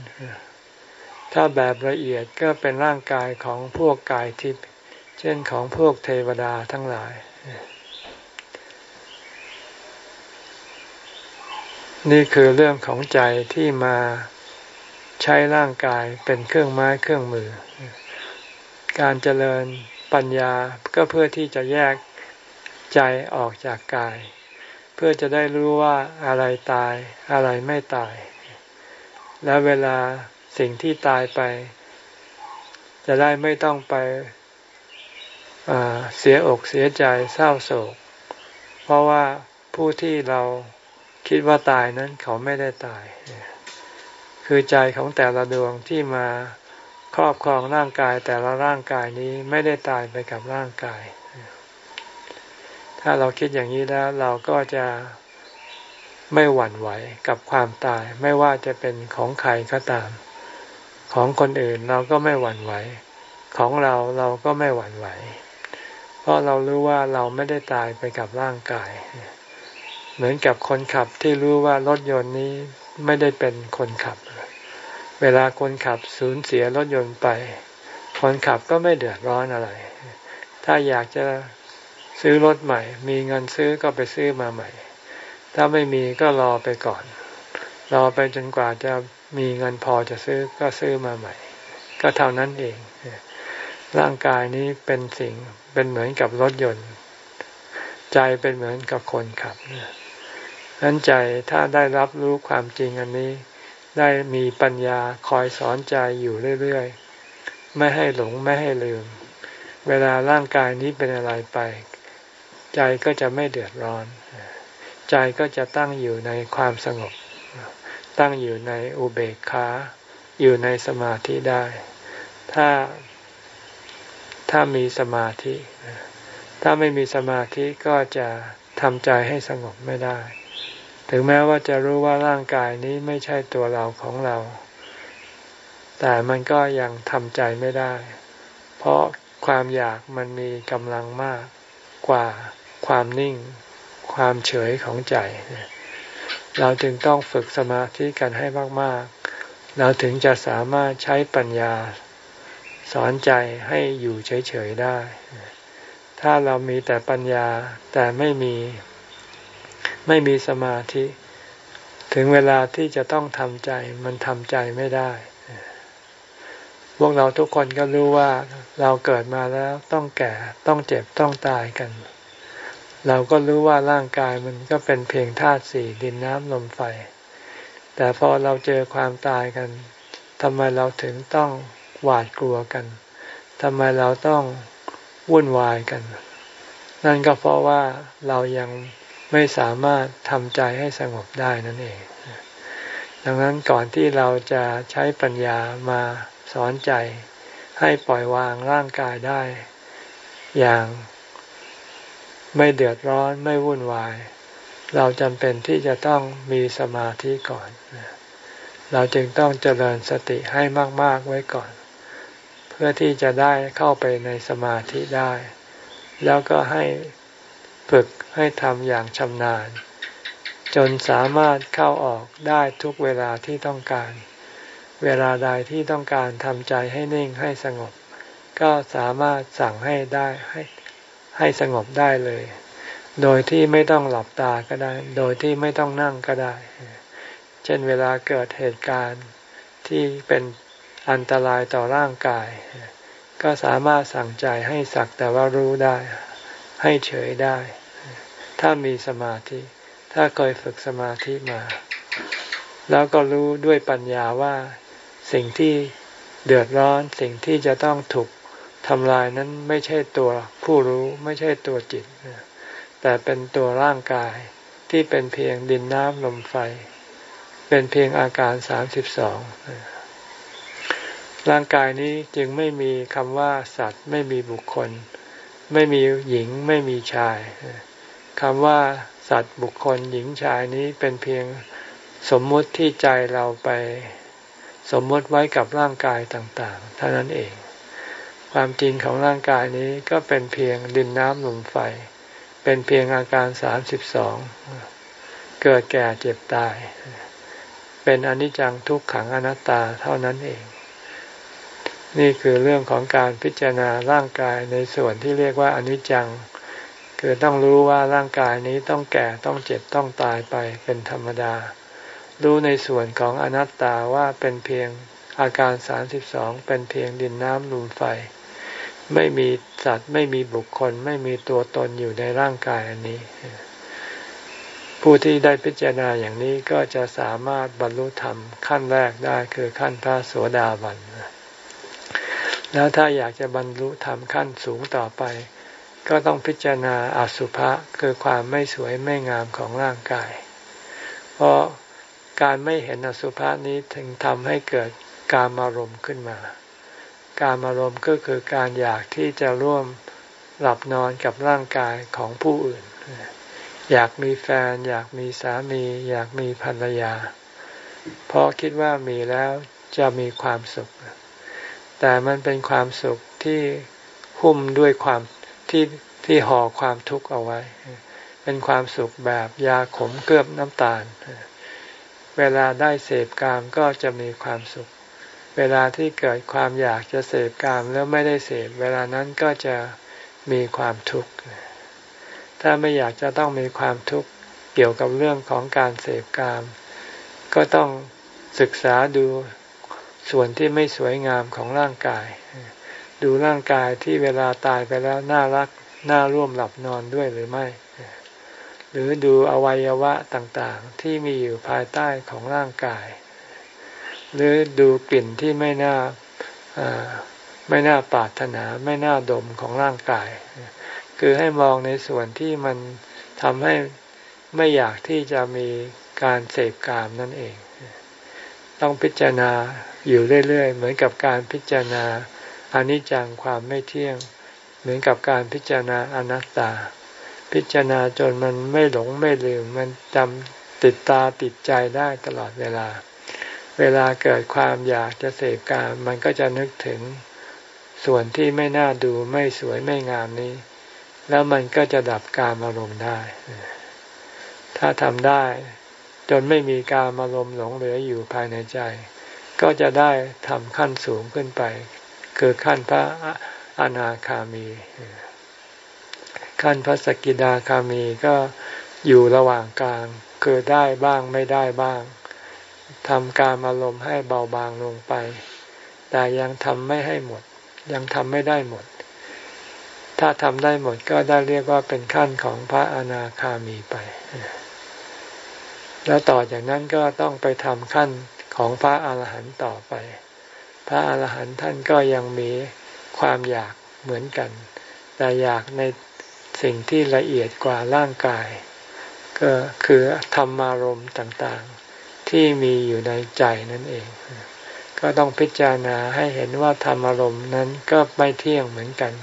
ถ้าแบบละเอียดก็เป็นร่างกายของพวกกายทิพย์เช่นของพวกเทวดาทั้งหลาย นี่คือเรื่องของใจที่มาใช้ร่างกายเป็นเครื่องไม้เครื่องมือ การเจริญ ปัญญาก็เพื่อที่จะแยกใจออกจากกาย เพื่อจะได้รู้ว่าอะไรตายอะไรไม่ตาย และเวลาสิ่งที่ตายไป จะได้ไม่ต้องไปเสียอกเสียใจเศร้าโศก เพราะว่าผู้ที่เราคิดว่าตายนั้นเขาไม่ได้ตาย คือใจของแต่ละดวงที่มา รอบครองร่างกายแต่ละร่างกายนี้ไม่ได้ตายไปกับร่างกาย ถ้าเราคิดอย่างนี้แล้วเราก็จะไม่หวั่นไหวกับความตาย ไม่ว่าจะเป็นของใครก็ตาม ของคนอื่นเราก็ไม่หวั่นไหว ของเราเราก็ไม่หวั่นไหว เพราะเรารู้ว่าเราไม่ได้ตายไปกับร่างกาย เหมือนกับคนขับที่รู้ว่ารถยนต์นี้ไม่ได้เป็นคนขับเเวลาคนขับสูญเสียรถยนต์ไป คนขับก็ไม่เดือดร้อนอะไร ถ้าอยากจะซื้อรถใหม่ มีเงินซื้อก็ไปซื้อมาใหม่ ถ้าไม่มีก็รอไปก่อน รอไปจนกว่าจะมีเงินพอจะซื้อก็ซื้อมาใหม่ ก็เท่านั้นเอง ร่างกายนี้เป็นสิ่งเป็นเหมือนกับรถยนต์ ใจเป็นเหมือนกับคนขับนั้นใจถ้าได้รับรู้ความจริงอันนี้ ได้มีปัญญาคอยสอนใจอยู่เรื่อยๆ ไม่ให้หลงไม่ให้ลืม เวลาร่างกายนี้เป็นอะไรไป ใจก็จะไม่เดือดร้อน ใจก็จะตั้งอยู่ในความสงบ ตั้งอยู่ในอุเบกขาอยู่ในสมาธิได้ ถ้า ถ้ามีสมาธิ ถ้าไม่มีสมาธิก็จะทำใจให้สงบไม่ได้ ถึงแม้ว่าจะรู้ว่าร่างกายนี้ไม่ใช่ตัวเราของเรา แต่มันก็ยังทำใจไม่ได้ เพราะความอยากมันมีกำลังมากกว่าความนิ่ง ความเฉยของใจ เราจึงต้องฝึกสมาธิกันให้มาก ๆ เราถึงจะสามารถใช้ปัญญาสอนใจให้อยู่เฉย ๆ ได้ ถ้าเรามีแต่ปัญญาแต่ไม่มี ไม่มีสมาธิ ถึงเวลาที่จะต้องทำใจมันทำใจไม่ได้พวกเราทุกคนก็รู้ว่าเราเกิดมาแล้วต้องแก่ต้องเจ็บต้องตายกัน เราก็รู้ว่าร่างกายมันก็เป็นเพียงธาตุสี่ดินน้ำลมไฟ แต่พอเราเจอความตายกันทำไมเราถึงต้องหวาดกลัวกันทำไมเราต้องวุ่นวายกัน นั่นก็เพราะว่าเรายัง ไม่สามารถทำใจให้สงบได้นั่นเอง ดังนั้นก่อนที่เราจะใช้ปัญญามาสอนใจ ให้ปล่อยวางร่างกายได้ อย่างไม่เดือดร้อนไม่วุ่นวาย เราจำเป็นที่จะต้องมีสมาธิก่อน เราจึงต้องเจริญสติให้มาก ๆไว้ก่อน เพื่อที่จะได้เข้าไปในสมาธิได้ แล้วก็ให้ ฝึกให้ทำอย่างชำนาญ จนสามารถเข้าออกได้ทุกเวลาที่ต้องการ เวลาใดที่ต้องการทำใจให้นิ่งให้สงบ ก็สามารถสั่งให้ได้ให้ให้สงบได้เลย โดยที่ไม่ต้องหลับตาก็ได้ โดยที่ไม่ต้องนั่งก็ได้ เช่นเวลาเกิดเหตุการณ์ที่เป็นอันตรายต่อร่างกาย ก็สามารถสั่งใจให้สักแต่ว่ารู้ได้ ให้เฉยได้ ถ้ามีสมาธิ ถ้าเคยฝึกสมาธิมา แล้วก็รู้ด้วยปัญญาว่าสิ่งที่เดือดร้อนสิ่งที่จะต้องถูกทำลายนั้นไม่ใช่ตัวผู้รู้ไม่ใช่ตัวจิต แต่เป็นตัวร่างกายที่เป็นเพียงดินน้ำลมไฟ เป็นเพียงอาการสามสิบสองร่างกายนี้จึงไม่มีคำว่าสัตว์ ไม่มีบุคคล ไม่มีหญิงไม่มีชาย คำว่าสัตว์บุคคลหญิงชายนี้เป็นเพียงสมมติที่ใจเราไปสมมติไว้กับร่างกายต่างๆ เท่านั้นเอง ความจริงของร่างกายนี้ก็เป็นเพียงดินน้ำลมไฟ เป็นเพียงอาการสามสิบสองเกิดแก่เจ็บตาย เป็นอนิจจังทุกขังอนัตตาเท่านั้นเอง นี่คือเรื่องของการพิจารณาร่างกายในส่วนที่เรียกว่าอนิจจัง คือต้องรู้ว่าร่างกายนี้ต้องแก่ต้องเจ็บต้องตายไปเป็นธรรมดา รู้ในส่วนของอนัตตาว่าเป็นเพียงอาการสามสิบสองเป็นเพียงดินน้ำลมไฟ ไม่มีสัตว์ไม่มีบุคคล ไม่มีตัวตนอยู่ในร่างกายอันนี้ ผู้ที่ได้พิจารณาอย่างนี้ก็จะสามารถบรรลุธรรมขั้นแรกได้คือขั้นพระโสดาบันแล้วถ้าอยากจะบรรลุธรรมขั้นสูงต่อไป ก็ต้องพิจารณาอสุภะคือความไม่สวยไม่งามของร่างกาย เพราะการไม่เห็นอสุภะนี้ถึงทำให้เกิดการอารมณ์ขึ้นมา การอารมณ์ก็คือการอยากที่จะร่วมหลับนอนกับร่างกายของผู้อื่น อยากมีแฟน อยากมีสามี อยากมีภรรยา เพราะคิดว่ามีแล้วจะมีความสุข แต่มันเป็นความสุขที่หุ้มด้วยความ ที่ที่ห่อความทุกข์เอาไว้ เป็นความสุขแบบยาขมเกลือบน้ำตาล เวลาได้เสพกามก็จะมีความสุข เวลาที่เกิดความอยากจะเสพกามแล้วไม่ได้เสพเวลานั้นก็จะมีความทุกข์ ถ้าไม่อยากจะต้องมีความทุกข์เกี่ยวกับเรื่องของการเสพกาม ก็ต้องศึกษาดูส่วนที่ไม่สวยงามของร่างกาย ดูร่างกายที่เวลาตายไปแล้วน่ารักน่าร่วมหลับนอนด้วยหรือไม่ หรือดูอวัยวะต่างๆ ที่มีอยู่ภายใต้ของร่างกาย หรือดูกลิ่นที่ไม่น่าไม่น่าปรารถนาไม่น่าดมของร่างกาย คือให้มองในส่วนที่มันทำให้ไม่อยากที่จะมีการเสพกามนั่นเอง ต้องพิจารณาอยู่เรื่อยๆ เหมือนกับการพิจารณา อนิจจังความไม่เที่ยง เหมือนกับการพิจารณาอนัตตา พิจารณาจนมันไม่หลงไม่ลืม มันจำติดตาติดใจได้ตลอดเวลา เวลาเกิดความอยากจะเสพการมันก็จะนึกถึงส่วนที่ไม่น่าดูไม่สวยไม่งามนี้ แล้วมันก็จะดับการอารมณ์ได้ ถ้าทำได้ จนไม่มีการอารมณ์หลงเหลืออยู่ภายในใจ ก็จะได้ทำขั้นสูงขึ้นไป คือขั้นพระอนาคามี ขั้นพระสกิดาคามีก็อยู่ระหว่างกลางคือได้บ้างไม่ได้บ้างทำการอารมณ์ให้เบาบางลงไป แต่ยังทำไม่ให้หมด ยังทำไม่ได้หมด ถ้าทำได้หมดก็ได้เรียกว่าเป็นขั้นของพระอนาคามีไป แล้วต่อจากนั้นก็ต้องไปทำขั้นของพระอาหารหันต์ต่อไป พระอาหารหันต์ท่านก็ยังมีความอยากเหมือนกัน แต่อยากในสิ่งที่ละเอียดกว่าร่างกาย ก็คือธรรมารมณ์ต่างๆ ที่มีอยู่ในใจนั่นเอง ก็ต้องพิจารณาให้เห็นว่าธรรมารมณ์นั้นก็ไม่เที่ยงเหมือนกัน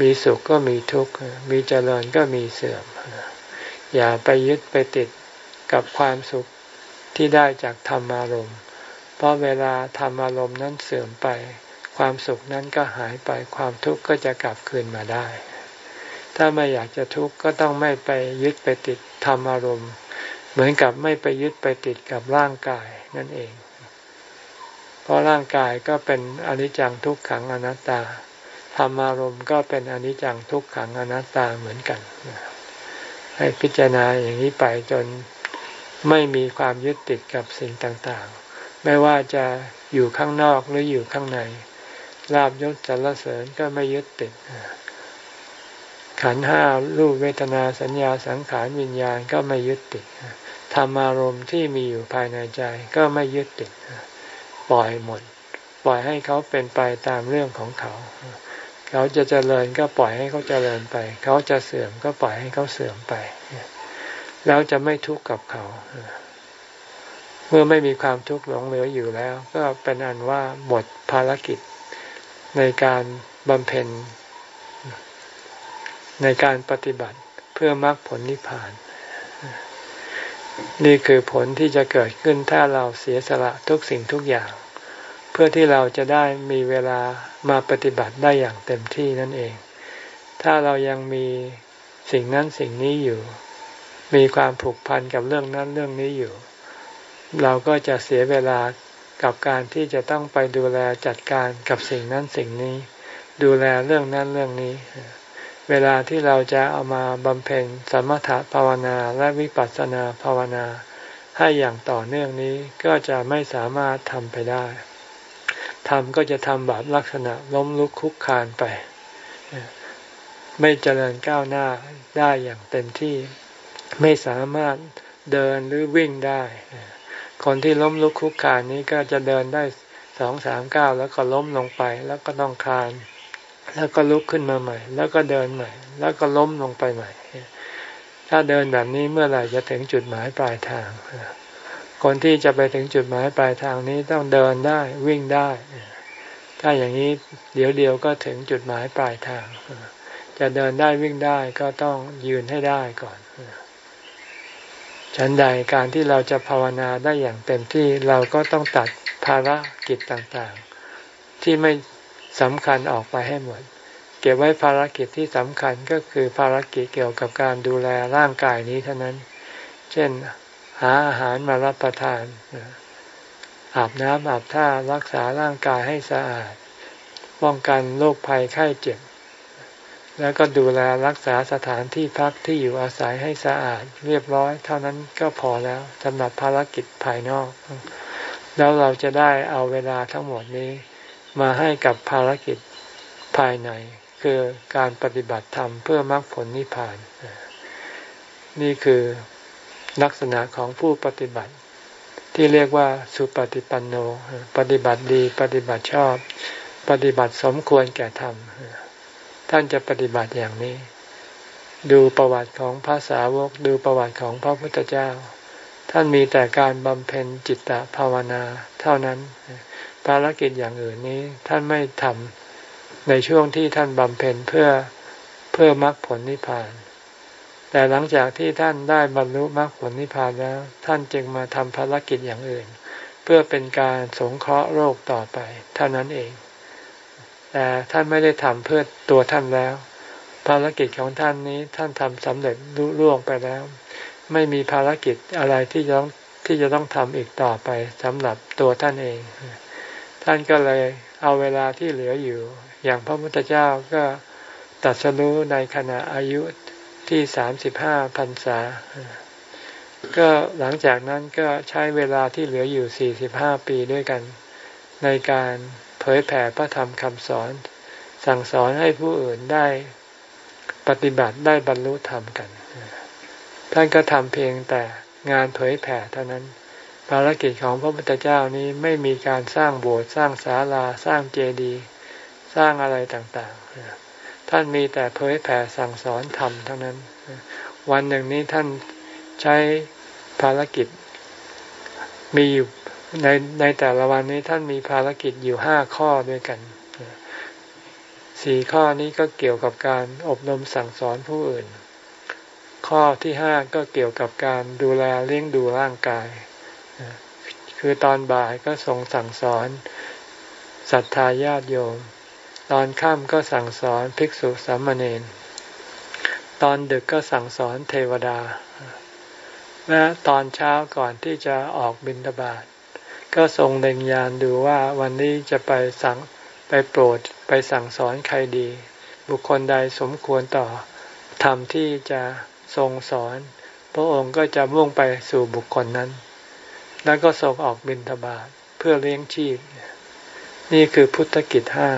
มีสุขก็มีทุกข์ มีเจริญก็มีเสื่อม อย่าไปยึดไปติดกับความสุขที่ได้จากธรรมารมณ์ เพราะเวลาธรรมารมณ์นั้นเสื่อมไป ความสุขนั้นก็หายไปความทุกข์ก็จะกลับคืนมาได้ ถ้าไม่อยากจะทุกข์ก็ต้องไม่ไปยึดไปติดธรรมารมณ์ เหมือนกับไม่ไปยึดไปติดกับร่างกายนั่นเอง เพราะร่างกายก็เป็นอนิจจังทุกขังอนัตตาธรรมารมณ์ก็เป็นอนิจจังทุกขังอนัตตาเหมือนกัน ให้พิจารณาอย่างนี้ไปจนไม่มีความยึดติดกับสิ่งต่างๆ ไม่ว่าจะอยู่ข้างนอกหรืออยู่ข้างในลาบยศสรรเสริญก็ไม่ยึดติด ขันห้ารูปเวทนาสัญญาสังขารวิญญาณก็ไม่ยึดติดธรรมารมณ์ที่มีอยู่ภายในใจก็ไม่ยึดติด ปล่อยหมด ปล่อยให้เขาเป็นไปตามเรื่องของเขา เขาจะเจริญก็ปล่อยให้เขาเจริญไป เขาจะเสื่อมก็ปล่อยให้เขาเสื่อมไป แล้วจะไม่ทุกข์กับเขา เมื่อไม่มีความทุกข์หลงเหลืออยู่แล้ว ก็เป็นอันว่าหมดภารกิจในการบำเพ็ญ ในการปฏิบัติเพื่อมรรคผลนิพพาน นี่คือผลที่จะเกิดขึ้นถ้าเราเสียสละทุกสิ่งทุกอย่าง เพื่อที่เราจะได้มีเวลามาปฏิบัติได้อย่างเต็มที่นั่นเอง ถ้าเรายังมีสิ่งนั้นสิ่งนี้อยู่ มีความผูกพันกับเรื่องนั้นเรื่องนี้อยู่ เราก็จะเสียเวลากับการที่จะต้องไปดูแลจัดการกับสิ่งนั้นสิ่งนี้ ดูแลเรื่องนั้นเรื่องนี้ เวลาที่เราจะเอามาบำเพ็ญสมถะภาวนาและวิปัสสนาภาวนา ให้อย่างต่อเนื่องนี้ก็จะไม่สามารถทำไปได้ทำก็จะทำแบบลักษณะล้มลุกคุกคานไป ไม่เจริญก้าวหน้าได้อย่างเต็มที่ ไม่สามารถเดินหรือวิ่งได้ คนที่ล้มลุกคุกคานนี้ก็จะเดินได้สองสามก้าวแล้วก็ล้มลงไป แล้วก็ต้องคาน แล้วก็ลุกขึ้นมาใหม่ แล้วก็เดินใหม่ แล้วก็ล้มลงไปใหม่ ถ้าเดินแบบนี้เมื่อไหร่จะถึงจุดหมายปลายทาง คนที่จะไปถึงจุดหมายปลายทางนี้ต้องเดินได้วิ่งได้ ถ้าอย่างนี้เดี๋ยวเดียวก็ถึงจุดหมายปลายทาง จะเดินได้วิ่งได้ก็ต้องยืนให้ได้ก่อน ฉันใดการที่เราจะภาวนาได้อย่างเต็มที่เราก็ต้องตัดภารกิจต่างๆ ที่ไม่สำคัญออกไปให้หมด เก็บไว้ภารกิจที่สำคัญก็คือภารกิจเกี่ยวกับการดูแลร่างกายนี้เท่านั้น เช่นหาอาหารมารับประทาน อาบน้ำอาบท่ารักษาร่างกายให้สะอาด ป้องกันโรคภัยไข้เจ็บ แล้วก็ดูแลรักษาสถานที่พักที่อยู่อาศัยให้สะอาดเรียบร้อย เท่านั้นก็พอแล้วสำหรับภารกิจภายนอก แล้วเราจะได้เอาเวลาทั้งหมดนี้มาให้กับภารกิจภายใน คือการปฏิบัติธรรมเพื่อมรรคผลนิพพาน นี่คือลักษณะของผู้ปฏิบัติ ที่เรียกว่าสุปฏิปันโน ปฏิบัติดี ปฏิบัติชอบ ปฏิบัติสมควรแก่ธรรม ท่านจะปฏิบัติอย่างนี้ ดูประวัติของพระสาวก ดูประวัติของพระพุทธเจ้า ท่านมีแต่การบำเพ็ญจิตตภาวนา เท่านั้น ภารกิจอย่างอื่นนี้ท่านไม่ทำในช่วงที่ท่านบำเพ็ญเพื่อเพื่อมรรคผลนิพพาน แต่หลังจากที่ท่านได้บรรลุมรรคผลนิพพานแล้ว ท่านจึงมาทำภารกิจอย่างอื่น เพื่อเป็นการสงเคราะห์โรคต่อไป เท่านั้นเอง แต่ท่านไม่ได้ทำเพื่อตัวท่านแล้ว ภารกิจของท่านนี้ท่านทำสำเร็จลุล่วงไปแล้ว ไม่มีภารกิจอะไรที่จะต้องที่จะต้องทำอีกต่อไปสำหรับตัวท่านเอง ท่านก็เลยเอาเวลาที่เหลืออยู่ อย่างพระพุทธเจ้าก็ตัดสรู้ในขณะอายุที่สามสิบห้าพรรษา ก็หลังจากนั้นก็ใช้เวลาที่เหลืออยู่สี่สิบห้าปีด้วยกัน ในการ เผยแผ่พระธรรมคำสอน สั่งสอนให้ผู้อื่นได้ปฏิบัติได้บรรลุธรรมกัน ท่านก็ทำเพียงแต่งานเผยแผ่เท่านั้น ภารกิจของพระพุทธเจ้านี้ไม่มีการสร้างโบสถ์สร้างศาลาสร้างเจดีย์สร้างอะไรต่างๆ ท่านมีแต่เผยแผ่สั่งสอนธรรมเท่านั้น วันหนึ่งนี้ท่านใช้ภารกิจมีอยู่ ในในแต่ละวันนี้ท่านมีภารกิจอยู่ห้าข้อด้วยกันสี่ข้อนี้ก็เกี่ยวกับการอบรมสั่งสอนผู้อื่น ข้อที่ห้าก็เกี่ยวกับการดูแลเลี้ยงดูร่างกาย คือตอนบ่ายก็ทรงสั่งสอนศรัทธาญาติโยม ตอนค่ำก็สั่งสอนภิกษุสามเณร ตอนดึกก็สั่งสอนเทวดา และตอนเช้าก่อนที่จะออกบิณฑบาต ก็ทรงเล็งยานดูว่าวันนี้จะไปสั่งไปโปรดไปสั่งสอนใครดี บุคคลใดสมควรต่อธรรมที่จะทรงสอน พระองค์ก็จะมุ่งไปสู่บุคคลนั้น แล้วก็ทรงออกบิณฑบาตเพื่อเลี้ยงชีพ นี่คือพุทธกิจห้า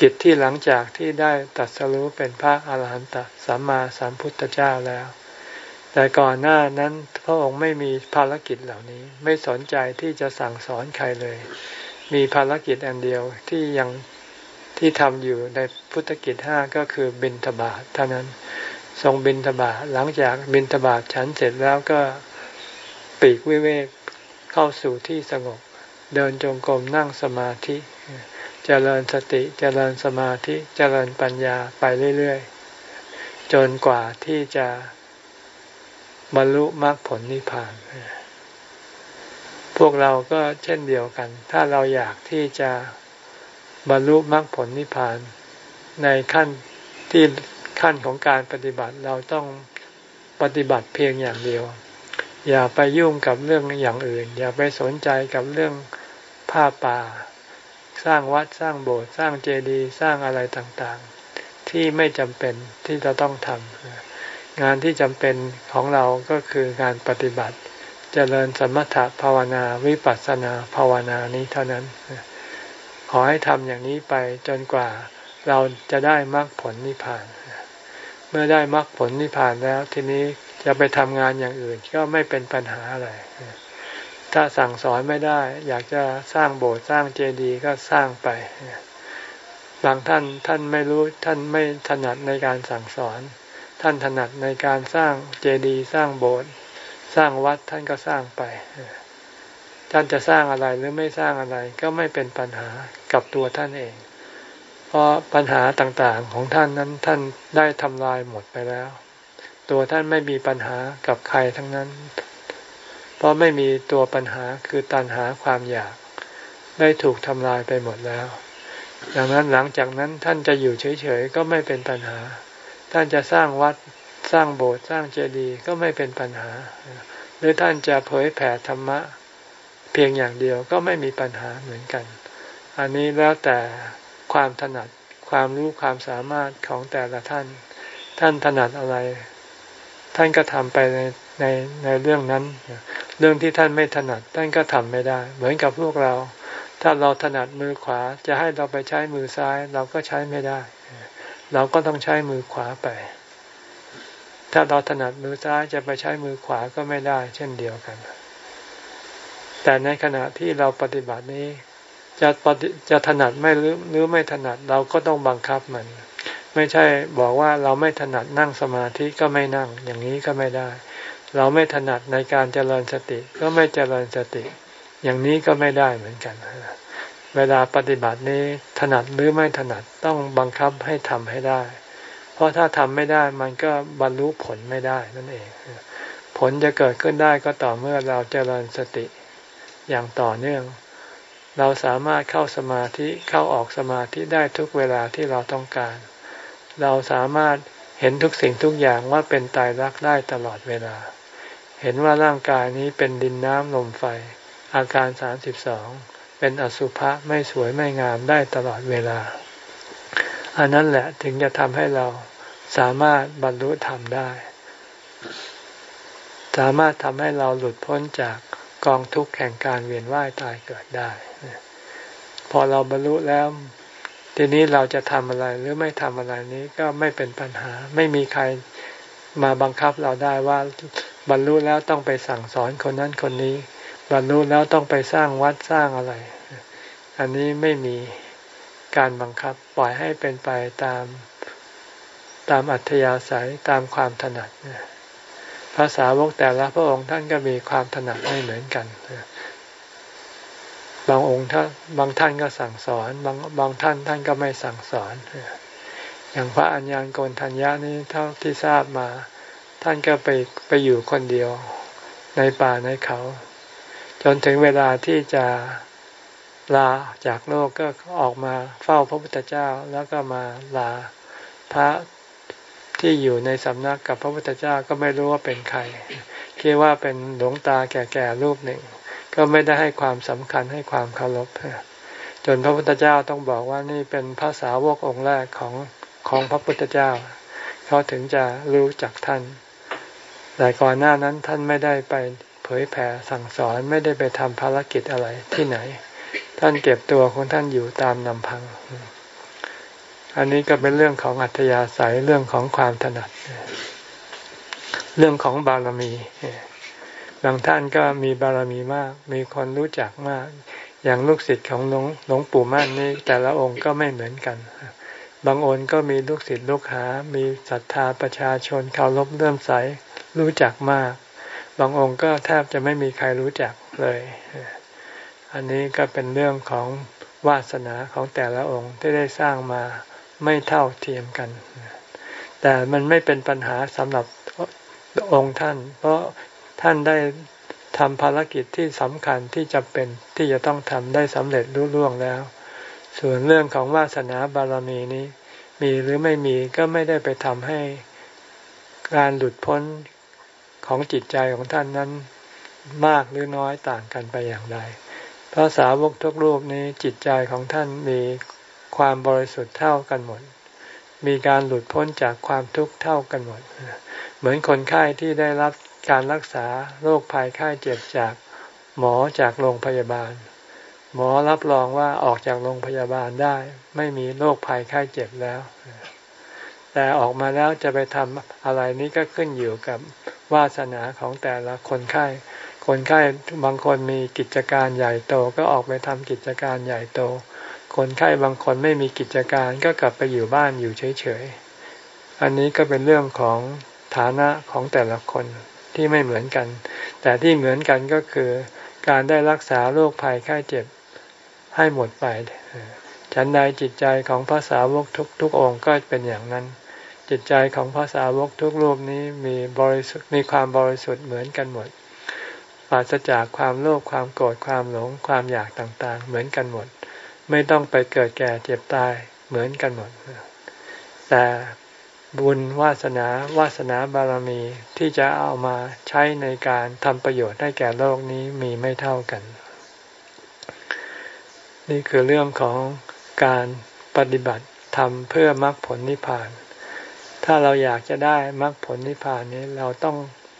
กิจที่หลังจากที่ได้ตัดสรู้เป็นพระอาหารหันตสัมมาสัมพุทธเจ้าแล้ว แต่ก่อนหน้านั้นพระองค์ไม่มีภารกิจเหล่านี้ ไม่สนใจที่จะสั่งสอนใครเลย มีภารกิจอันเดียวที่ยังที่ทำอยู่ในพุทธกิจห้าก็คือบินทบาทเท่านั้นทรงบินทบาทหลังจากบินทบาทฉันเสร็จแล้วก็ปีกวิเวกเข้าสู่ที่สงบ เดินจงกรมนั่งสมาธิจเจริญสติจเจริญสมาธิจเจริญปัญญาไปเรื่อย ๆ จนกว่าที่จะ บรรลุมรรคผลนิพพาน พวกเราก็เช่นเดียวกัน ถ้าเราอยากที่จะบรรลุมรรคผลนิพพาน ในขั้นที่ขั้นของการปฏิบัติเราต้องปฏิบัติเพียงอย่างเดียว อย่าไปยุ่งกับเรื่องอย่างอื่น อย่าไปสนใจกับเรื่องผ้าป่า สร้างวัดสร้างโบสถ์สร้างเจดีย์สร้างอะไรต่างๆ ที่ไม่จำเป็นที่จะต้องทำ งานที่จำเป็นของเราก็คืองานปฏิบัติจเจริญสมถะภาวนาวิปัสสนาภาวนานี้เท่านั้น ขอให้ทำอย่างนี้ไปจนกว่าเราจะได้มรรคผลนิพพาน เมื่อได้มรรคผลนิพพานแล้วทีนี้จะไปทำงานอย่างอื่นก็ไม่เป็นปัญหาอะไร ถ้าสั่งสอนไม่ได้ อยากจะสร้างโบสถ์สร้างเจดีย์ก็สร้างไป บางท่านท่านไม่รู้ท่านไม่ถนัดในการสั่งสอน ท่านถนัดในการสร้างเจดีย์สร้างโบสถ์สร้างวัดท่านก็สร้างไปท่านจะสร้างอะไรหรือไม่สร้างอะไรก็ไม่เป็นปัญหากับตัวท่านเอง เพราะปัญหาต่างๆของท่านนั้นท่านได้ทำลายหมดไปแล้ว ตัวท่านไม่มีปัญหากับใครทั้งนั้น เพราะไม่มีตัวปัญหาคือตัณหาความอยาก ได้ถูกทำลายไปหมดแล้ว ดังนั้นหลังจากนั้นท่านจะอยู่เฉยๆก็ไม่เป็นปัญหา ท่านจะสร้างวัดสร้างโบสถ์สร้างเจดีย์ก็ไม่เป็นปัญหา หรือท่านจะเผยแผ่ธรรมะเพียงอย่างเดียวก็ไม่มีปัญหาเหมือนกัน อันนี้แล้วแต่ความถนัดความรู้ความสามารถของแต่ละท่าน ท่านถนัดอะไร ท่านก็ทำไปในในในเรื่องนั้น เรื่องที่ท่านไม่ถนัดท่านก็ทำไม่ได้ เหมือนกับพวกเรา ถ้าเราถนัดมือขวาจะให้เราไปใช้มือซ้ายเราก็ใช้ไม่ได้ เราก็ต้องใช้มือขวาไป ถ้าเราถนัดมือซ้ายจะไปใช้มือขวาก็ไม่ได้ เช่นเดียวกัน แต่ในขณะที่เราปฏิบัตินี้ จะปฏิจะถนัดไม่หรือหรือไม่ถนัดเราก็ต้องบังคับมัน ไม่ใช่บอกว่าเราไม่ถนัดนั่งสมาธิก็ไม่นั่ง อย่างนี้ก็ไม่ได้ เราไม่ถนัดในการเจริญสติ ก็ไม่เจริญสติ อย่างนี้ก็ไม่ได้เหมือนกัน เวลาปฏิบัตินี้ถนัดหรือไม่ถนัดต้องบังคับให้ทำให้ได้ เพราะถ้าทำไม่ได้มันก็บรรลุผลไม่ได้นั่นเอง ผลจะเกิดขึ้นได้ก็ต่อเมื่อเราเจริญสติอย่างต่อเนื่อง เราสามารถเข้าสมาธิเข้าออกสมาธิได้ทุกเวลาที่เราต้องการ เราสามารถเห็นทุกสิ่งทุกอย่างว่าเป็นตายรักได้ตลอดเวลา เห็นว่าร่างกายนี้เป็นดินน้ำลมไฟ อาการสามสิบสอง เป็นอสุภะไม่สวยไม่งามได้ตลอดเวลา อันนั้นแหละถึงจะทำให้เราสามารถบรรลุธรรมได้ สามารถทำให้เราหลุดพ้นจากกองทุกข์แห่งการเวียนว่ายตายเกิดได้ พอเราบรรลุแล้ว ทีนี้เราจะทำอะไรหรือไม่ทำอะไรนี้ก็ไม่เป็นปัญหา ไม่มีใครมาบังคับเราได้ว่าบรรลุแล้วต้องไปสั่งสอนคนนั้นคนนี้ บรรลุแล้วต้องไปสร้างวัดสร้างอะไร อันนี้ไม่มีการบังคับปล่อยให้เป็นไปตามตามอัธยาศัยตามความถนัดภาษาวกแต่ละพระองค์ท่านก็มีความถนัดไม่เหมือนกันบางองค์ท่านบางท่านก็สั่งสอน บางบางท่านท่านก็ไม่สั่งสอนอย่างพระอัญญาณโกนทัญญานี้เท่าที่ทราบมา ท่านก็ไปไปอยู่คนเดียวในป่าในเขา จนถึงเวลาที่จะ ลาจากโลกก็ออกมาเฝ้าพระพุทธเจ้าแล้วก็มาลาพระที่อยู่ในสำนักกับพระพุทธเจ้าก็ไม่รู้ว่าเป็นใครคิดว่าเป็นหลวงตาแก่ๆรูปหนึ่ง ก็ไม่ได้ให้ความสำคัญให้ความเคารพจนพระพุทธเจ้าต้องบอกว่านี่เป็นภาษาวกองค์แรกของของพระพุทธเจ้า เขาถึงจะรู้จักท่าน แต่ก่อนหน้านั้นท่านไม่ได้ไปเผยแผ่สั่งสอนไม่ได้ไปทำภารกิจอะไรที่ไหน ท่านเก็บตัวของท่านอยู่ตามลำพัง อันนี้ก็เป็นเรื่องของอัธยาศัยเรื่องของความถนัด เรื่องของบารมีบางท่านก็มีบารมีมาก มีคนรู้จักมาก อย่างลูกศิษย์ของหลวงงปู่มั่นนี่แต่ละองค์ก็ไม่เหมือนกัน บางองค์ก็มีลูกศิษย์ลูกหา มีศรัทธาประชาชนเคารพเลื่อมใสรู้จักมาก บางองค์ก็แทบจะไม่มีใครรู้จักเลย อันนี้ก็เป็นเรื่องของวาสนาของแต่ละองค์ที่ได้สร้างมาไม่เท่าเทียมกัน แต่มันไม่เป็นปัญหาสำหรับองค์ท่าน เพราะท่านได้ทำภารกิจที่สำคัญที่จำเป็นที่จะต้องทำได้สำเร็จรุ่ล่วงแล้ว ส่วนเรื่องของวาสนาบารมีนี้ มีหรือไม่มีก็ไม่ได้ไปทำให้การหลุดพ้นของจิตใจของท่านนั้น มากหรือน้อยต่างกันไปอย่างไร พระสาวกทุกรูปนี้จิตใจของท่านมีความบริสุทธิ์เท่ากันหมด มีการหลุดพ้นจากความทุกข์เท่ากันหมด เหมือนคนไข้ที่ได้รับการรักษาโรคภัยไข้เจ็บจากหมอจากโรงพยาบาล หมอรับรองว่าออกจากโรงพยาบาลได้ ไม่มีโรคภัยไข้เจ็บแล้ว แต่ออกมาแล้วจะไปทำอะไรนี้ก็ขึ้นอยู่กับวาสนาของแต่ละคนไข้ คนไข้บางคนมีกิจการใหญ่โตก็ออกไปทำกิจการใหญ่โต คนไข้บางคนไม่มีกิจการก็กลับไปอยู่บ้านอยู่เฉยๆ อันนี้ก็เป็นเรื่องของฐานะของแต่ละคนที่ไม่เหมือนกัน แต่ที่เหมือนกันก็คือการได้รักษาโรคภัยไข้เจ็บให้หมดไป ฉันใดจิตใจของพระสาวกทุกทุกองค์ก็เป็นอย่างนั้น จิตใจของพระสาวกทุกรูปนี้มีบริสุทธิ์มีความบริสุทธิ์เหมือนกันหมด ราศจากความโลภความโกรธความหลงความอยากต่างๆ เหมือนกันหมด ไม่ต้องไปเกิดแก่เจ็บตายเหมือนกันหมด แต่บุญวาสนาวาสนาบารมีที่จะเอามาใช้ในการทำประโยชน์ให้แก่โลกนี้มีไม่เท่ากัน นี่คือเรื่องของการปฏิบัติทำเพื่อมรรคผลนิพพาน ถ้าเราอยากจะได้มรรคผลนิพพานนี้เราต้อง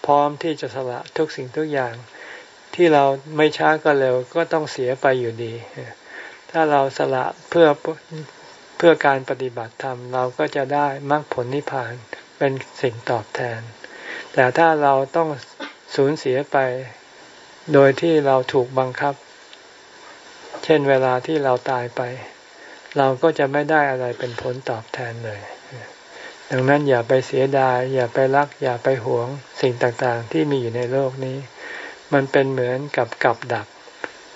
พร้อมที่จะสละทุกสิ่งทุกอย่าง ที่เราไม่ช้าก็เร็วก็ต้องเสียไปอยู่ดี ถ้าเราสละเพื่อเพื่อการปฏิบัติธรรมเราก็จะได้มรรคผลนิพพานเป็นสิ่งตอบแทน แต่ถ้าเราต้องสูญเสียไป โดยที่เราถูกบังคับ เช่นเวลาที่เราตายไป เราก็จะไม่ได้อะไรเป็นผลตอบแทนเลย ดังนั้นอย่าไปเสียดาย อย่าไปรัก อย่าไปหวงสิ่งต่างๆ ที่มีอยู่ในโลกนี้ มันเป็นเหมือนกับกับดัก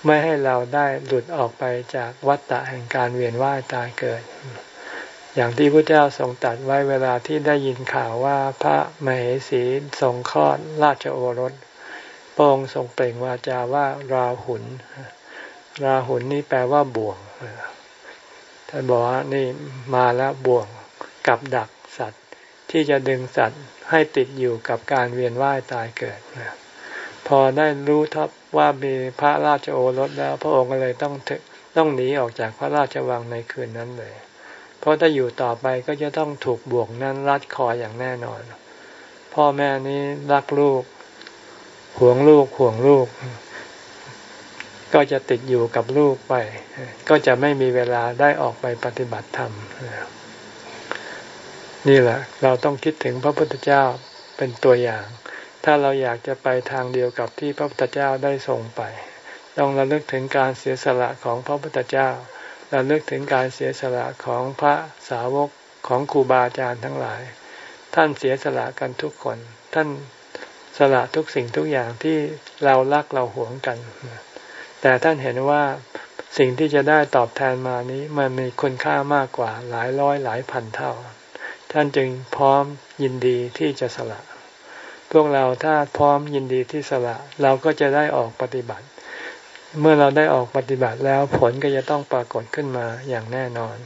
ไม่ให้เราได้หลุดออกไปจากวัฏฏะแห่งการเวียนว่ายตายเกิด อย่างที่พระเจ้าทรงตัดไว้เวลาที่ได้ยินข่าวว่าพระมเหสีทรงคลอดราชโอรสพระองค์ทรงเปล่งวาจาว่าราหุนราหุนนี่แปลว่าบ่วงท่านบอกว่านี่มาแล้วบ่วงกับดักสัตว์ ที่จะดึงสัตว์ให้ติดอยู่กับการเวียนว่ายตายเกิด พอได้รู้ทับว่ามีพระราชโอรสแล้ว พระองค์ก็เลยต้องต้องหนีออกจากพระราชวังในคืนนั้นเลย เพราะถ้าอยู่ต่อไปก็จะต้องถูกบ่วงนั้นรัดคออย่างแน่นอน พ่อแม่นี้รักลูกห่วงลูกห่วงลูก ก็จะติดอยู่กับลูกไป ก็จะไม่มีเวลาได้ออกไปปฏิบัติธรรมนี่แหละ เราต้องคิดถึงพระพุทธเจ้าเป็นตัวอย่าง ถ้าเราอยากจะไปทางเดียวกับที่พระพุทธเจ้าได้ส่งไป ต้องระลึกถึงการเสียสละของพระพุทธเจ้าระลึกถึงการเสียสละของพระสาวกของครูบาอาจารย์ทั้งหลาย ท่านเสียสละกันทุกคน ท่านสละทุกสิ่งทุกอย่างที่เรารักเราหวงกัน แต่ท่านเห็นว่าสิ่งที่จะได้ตอบแทนมานี้มันมีคุณค่ามากกว่าหลายร้อยหลายพันเท่า ท่านจึงพร้อมยินดีที่จะสละ พวกเราถ้าพร้อมยินดีที่สละเราก็จะได้ออกปฏิบัติ เมื่อเราได้ออกปฏิบัติแล้วผลก็จะต้องปรากฏขึ้นมาอย่างแน่นอน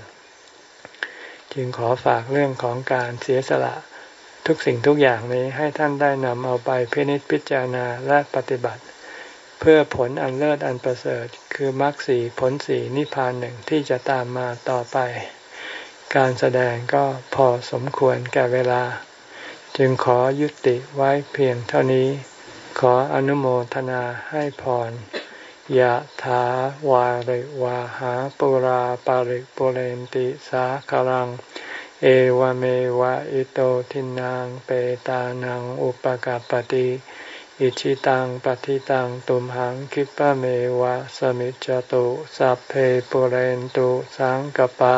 จึงขอฝากเรื่องของการเสียสละทุกสิ่งทุกอย่างนี้ให้ท่านได้นำเอาไปพินิจพิจารณาและปฏิบัติ เพื่อผลอันเลิศอันประเสริฐ คือมรรคสีผลสีนิพพานหนึ่งที่จะตามมาต่อไป การแสดงก็พอสมควรแก่เวลา จึงขอยุติไว้เพียงเท่านี้ ขออนุโมทนาให้พรยะถาวาริวาหาปุราปาริปุเรนติสาคารัง เอวเมวะอิโตทินังเปตานังอุปกาปติอิชิตังปฏิตังตุมหังคิปะเมวะสมิจจตุสัพเพปุเรนตุสังกปา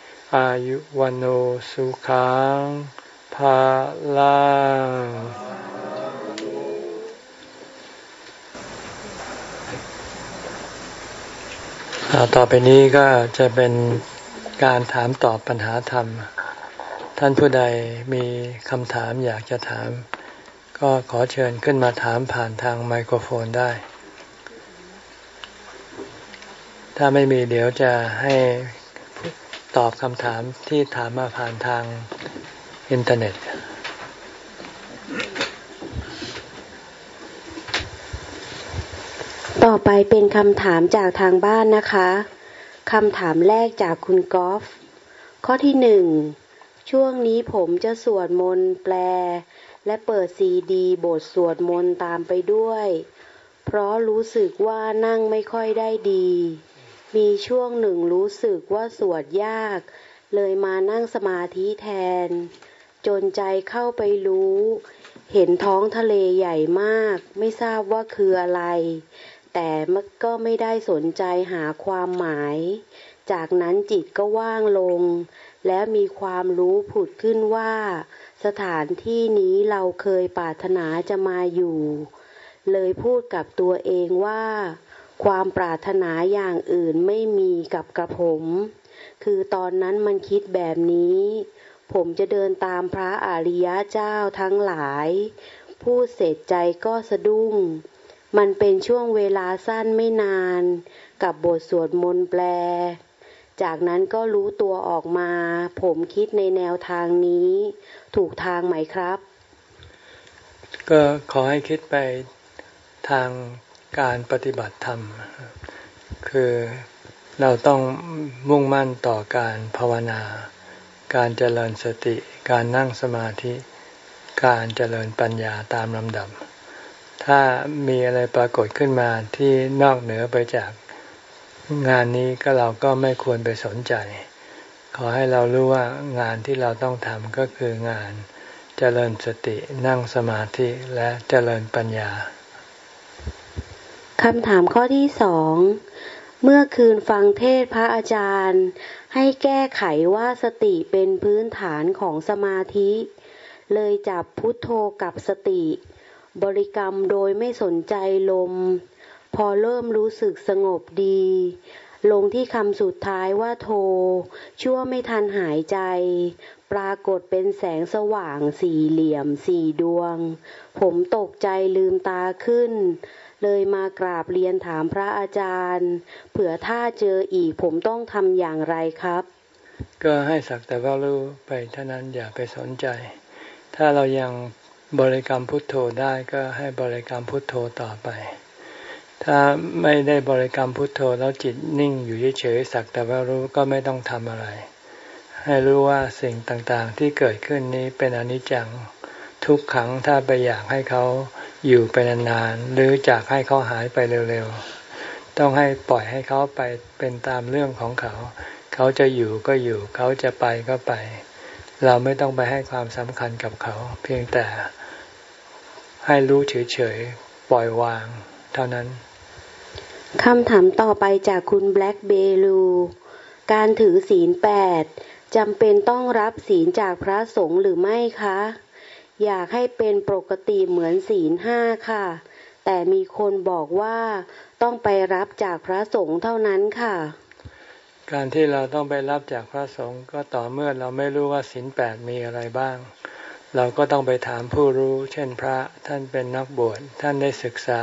อายุวันโอสุขังภาลังต่อไปนี้ก็จะเป็นการถามตอบปัญหาธรรม ท่านผู้ใดมีคำถามอยากจะถาม ก็ขอเชิญขึ้นมาถามผ่านทางไมโครโฟนได้ ถ้าไม่มีเดี๋ยวจะให้ ตอบคำถามที่ถามมาผ่านทางอินเทอร์เน็ต ต่อไปเป็นคำถามจากทางบ้านนะคะคำถามแรกจากคุณกอล์ฟข้อที่หนึ่งช่วงนี้ผมจะสวดมนต์แปล และเปิดซีดีบทสวดมนต์ตามไปด้วย เพราะรู้สึกว่านั่งไม่ค่อยได้ดี มีช่วงหนึ่งรู้สึกว่าสวดยาก เลยมานั่งสมาธิแทน จนใจเข้าไปรู้ เห็นท้องทะเลใหญ่มาก ไม่ทราบว่าคืออะไร แต่มันก็ไม่ได้สนใจหาความหมาย จากนั้นจิตก็ว่างลง แล้วมีความรู้ผุดขึ้นว่า สถานที่นี้เราเคยปรารถนาจะมาอยู่ เลยพูดกับตัวเองว่า ความปรารถนาอย่างอื่นไม่มีกับกระผม คือตอนนั้นมันคิดแบบนี้ ผมจะเดินตามพระอริยะเจ้าทั้งหลายพูดเสร็จใจก็สะดุ้ง มันเป็นช่วงเวลาสั้นไม่นาน กับบทสวดมนต์แปล จากนั้นก็รู้ตัวออกมา ผมคิดในแนวทางนี้ ถูกทางไหมครับ ก็ขอให้คิดไปทาง การปฏิบัติธรรม คือเราต้องมุ่งมั่นต่อการภาวนา การเจริญสติ การนั่งสมาธิ การเจริญปัญญาตามลำดับ ถ้ามีอะไรปรากฏขึ้นมาที่นอกเหนือไปจากงานนี้ก็เราก็ไม่ควรไปสนใจ ขอให้เรารู้ว่างานที่เราต้องทำก็คืองานเจริญสตินั่งสมาธิและเจริญปัญญา คำถามข้อที่สอง เมื่อคืนฟังเทศพระอาจารย์ ให้แก้ไขว่าสติเป็นพื้นฐานของสมาธิ เลยจับพุทโธกับสติ บริกรรมโดยไม่สนใจลม พอเริ่มรู้สึกสงบดี ลงที่คำสุดท้ายว่าโท ชั่วไม่ทันหายใจ ปรากฏเป็นแสงสว่างสี่เหลี่ยมสี่ดวง ผมตกใจลืมตาขึ้น เลยมากราบเรียนถามพระอาจารย์ เผื่อถ้าเจออีกผมต้องทำอย่างไรครับ ก็ให้สักแต่ว่ารู้ไปเท่านั้นอย่าไปสนใจ ถ้าเรายังบริกรรมพุทโธได้ก็ให้บริกรรมพุทโธต่อไป ถ้าไม่ได้บริกรรมพุทโธแล้วจิตนิ่งอยู่เฉยๆสักแต่ว่ารู้ก็ไม่ต้องทำอะไร ให้รู้ว่าสิ่งต่างๆที่เกิดขึ้นนี้เป็นอนิจจัง ทุกขังถ้าไปอยากให้เขาอยู่ไปนานๆหรือจากให้เขาหายไปเร็วๆ ต้องให้ปล่อยให้เขาไปเป็นตามเรื่องของเขา เขาจะอยู่ก็อยู่ เขาจะไปก็ไป เราไม่ต้องไปให้ความสำคัญกับเขา เพียงแต่ให้รู้เฉยๆ ปล่อยวาง เท่านั้นคำถามต่อไปจากคุณแบล็กเบลู การถือศีลแปดจำเป็นต้องรับศีลจากพระสงฆ์หรือไม่คะ อยากให้เป็นปกติเหมือนศีลห้าค่ะ แต่มีคนบอกว่าต้องไปรับจากพระสงฆ์เท่านั้นค่ะ การที่เราต้องไปรับจากพระสงฆ์ก็ต่อเมื่อเราไม่รู้ว่าศีลแปดมีอะไรบ้าง เราก็ต้องไปถามผู้รู้ เช่นพระท่านเป็นนักบวชท่านได้ศึกษา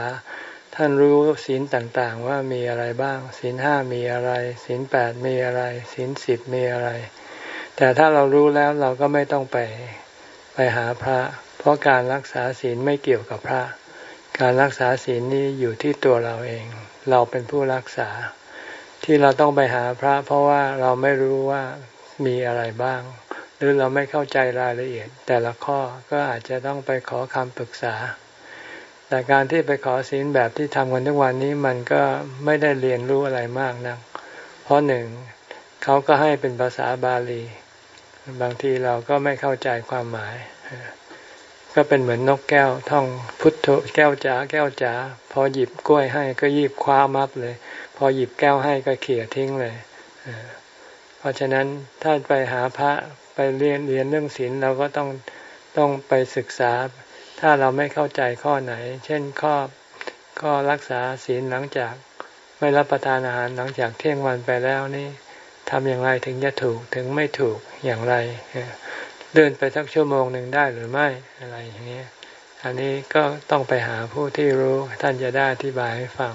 ท่านรู้ศีลต่างๆว่ามีอะไรบ้างศีลห้ามีอะไรศีลแปดมีอะไรศีลสิบมีอะไร แต่ถ้าเรารู้แล้วเราก็ไม่ต้องไป ไปหาพระ เพราะการรักษาศีลไม่เกี่ยวกับพระ การรักษาศีลนี้อยู่ที่ตัวเราเอง เราเป็นผู้รักษา ที่เราต้องไปหาพระ เพราะว่าเราไม่รู้ว่ามีอะไรบ้าง หรือเราไม่เข้าใจรายละเอียด แต่ละข้อก็อาจจะต้องไปขอคำปรึกษา แต่การที่ไปขอศีลแบบที่ทำกันทุกวันนี้มันก็ไม่ได้เรียนรู้อะไรมากนะักเพราะหนึ่งเขาก็ให้เป็นภาษาบาลี บางทีเราก็ไม่เข้าใจความหมาย ก็เป็นเหมือนนกแก้วท่องพุทธแก้วจ๋าแก้วจ๋าพอหยิบกล้วยให้ก็หยิบคว้ามับเลย พอหยิบแก้วให้ก็เขี่ยทิ้งเลยเพราะฉะนั้นถ้าไปหาพระไปเรียนเรียนเรื่องศีลเราก็ต้องต้องไปศึกษา ถ้าเราไม่เข้าใจข้อไหน เช่นข้อข้อรักษาศีลหลังจากไม่รับประทานอาหารหลังจากเที่ยงวันไปแล้วนี่ ทำอย่างไรถึงจะถูกถึงไม่ถูกอย่างไรเดินไปสักชั่วโมงหนึ่งได้หรือไม่อะไรอย่างนี้อันนี้ก็ต้องไปหาผู้ที่รู้ท่านจะได้อธิบายให้ฟัง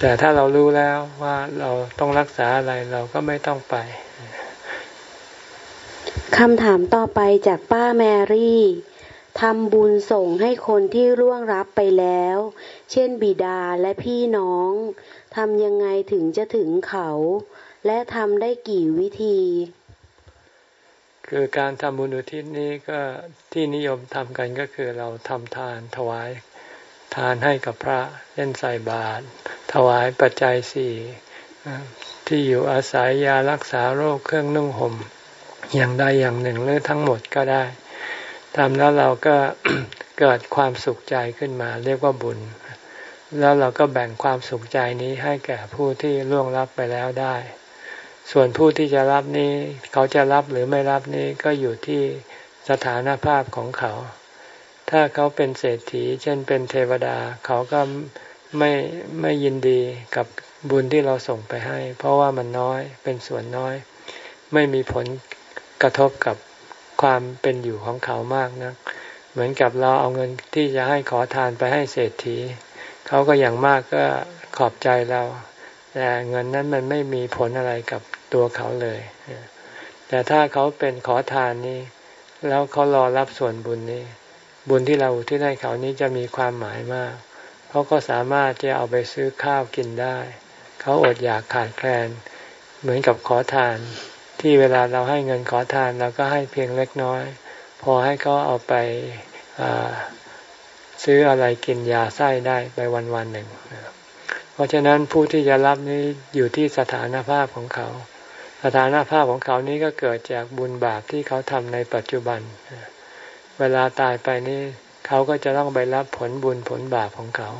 แต่ถ้าเรารู้แล้วว่าเราต้องรักษาอะไรเราก็ไม่ต้องไปคำถามต่อไปจากป้าแมรี่ทำบุญส่งให้คนที่ร่วงรับไปแล้ว เช่นบิดาและพี่น้อง ทำยังไงถึงจะถึงเขา และทำได้กี่วิธี คือการทำบุญอุทิศนี้ก็ที่นิยมทำกันก็คือเราทำทานถวาย ทานให้กับพระเล่นใส่บาตรถวายปัจจัยสี่ที่อยู่อาศัยยารักษาโรคเครื่องนุ่งหม่มอย่างใดอย่างหนึ่งหรือทั้งหมดก็ได้ทำแล้วเราก็เกิดความสุขใจขึ้นมา เรียกว่าบุญ แล้วเราก็แบ่งความสุขใจนี้ให้แก่ผู้ที่ล่วงลับไปแล้วได้ ส่วนผู้ที่จะรับนี้ เขาจะรับหรือไม่รับนี้ก็อยู่ที่สถานภาพของเขา ถ้าเขาเป็นเศรษฐี เช่นเป็นเทวดา เขาก็ไม่ไม่ยินดีกับบุญที่เราส่งไปให้ เพราะว่ามันน้อยเป็นส่วนน้อย ไม่มีผลกระทบกับความเป็นอยู่ของเขามากนะเหมือนกับเราเอาเงินที่จะให้ขอทานไปให้เศรษฐี เขาก็อย่างมากก็ขอบใจเราแต่เงินนั้นมันไม่มีผลอะไรกับตัวเขาเลย แต่ถ้าเขาเป็นขอทานนี้แล้วเขารอรับส่วนบุญนี้ บุญที่เราที่ได้เขานี้จะมีความหมายมากเขาก็สามารถจะเอาไปซื้อข้าวกินได้ เขาอดอยากขาดแคลน เหมือนกับขอทาน ที่เวลาเราให้เงินขอทานเราก็ให้เพียงเล็กน้อย พอให้เขาเอาไป ซื้ออะไรกินยาไส้ได้ไปวันวันหนึ่ง เพราะฉะนั้นผู้ที่จะรับนี้อยู่ที่สถานภาพของเขา สถานภาพของเขานี้ก็เกิดจากบุญบาปที่เขาทำในปัจจุบัน เวลาตายไปนี่เขาก็จะต้องไปรับผลบุญผลบาปของเขา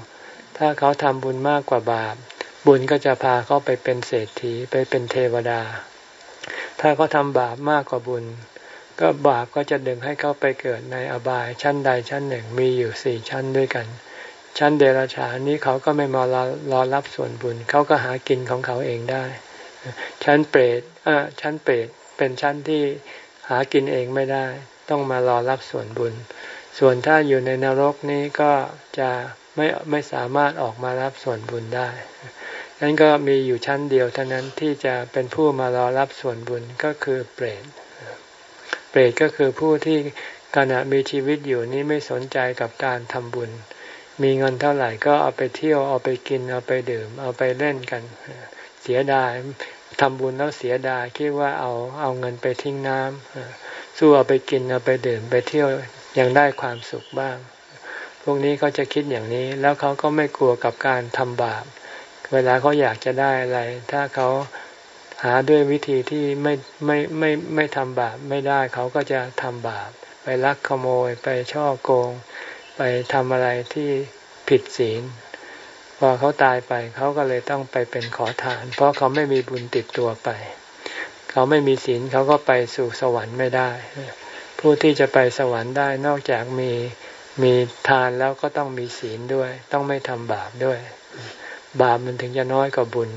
ถ้าเขาทำบุญมากกว่าบาป บุญก็จะพาเขาไปเป็นเศรษฐีไปเป็นเทวดา ถ้าเขาทำบาปมากกว่าบุญ ก็บาปก็จะดึงให้เขาไปเกิดในอบาย ชั้นใดชั้นหนึ่งมีอยู่สี่ชั้นด้วยกัน ชั้นเดรัจฉานนี้เขาก็ไม่มารอรอรับส่วนบุญ เขาก็หากินของเขาเองได้ ชั้นเปรตอ่าชั้นเปรตเป็นชั้นที่หากินเองไม่ได้ ต้องมารอรับส่วนบุญ ส่วนถ้าอยู่ในนรกนี้ก็จะไม่ไม่สามารถออกมารับส่วนบุญได้นั้นก็มีอยู่ชั้นเดียวเท่านั้นที่จะเป็นผู้มารอรับส่วนบุญก็คือเปรต เปรตก็คือผู้ที่ขณะมีชีวิตอยู่นี้ไม่สนใจกับการทำบุญ มีเงินเท่าไหร่ก็เอาไปเที่ยวเอาไปกินเอาไปดื่ม เอาไปเล่นกัน เสียดายทำบุญแล้วเสียดายคิดว่าเอาเอาเงินไปทิ้งน้ำสู้เอาไปกินเอาไปดื่มไปเที่ยวยังได้ความสุขบ้าง พวกนี้เขาจะคิดอย่างนี้แล้วเขาก็ไม่กลัวกับการทำบาป เวลาเขาอยากจะได้อะไร ถ้าเขา หาด้วยวิธีที่ไม่ไม่ไม่ไม่ทำบาปไม่ได้เขาก็จะทำบาป ไปลักขโมยไปช่อโกง ไปทำอะไรที่ผิดศีลพอเขาตายไปเขาก็เลยต้องไปเป็นขอทาน เพราะเขาไม่มีบุญติดตัวไป เขาไม่มีศีลเขาก็ไปสู่สวรรค์ไม่ได้ ผู้ที่จะไปสวรรค์ได้นอกจากมีมีทานแล้วก็ต้องมีศีลด้วย ต้องไม่ทำบาปด้วย บาปมันถึงจะน้อยกว่าบุญ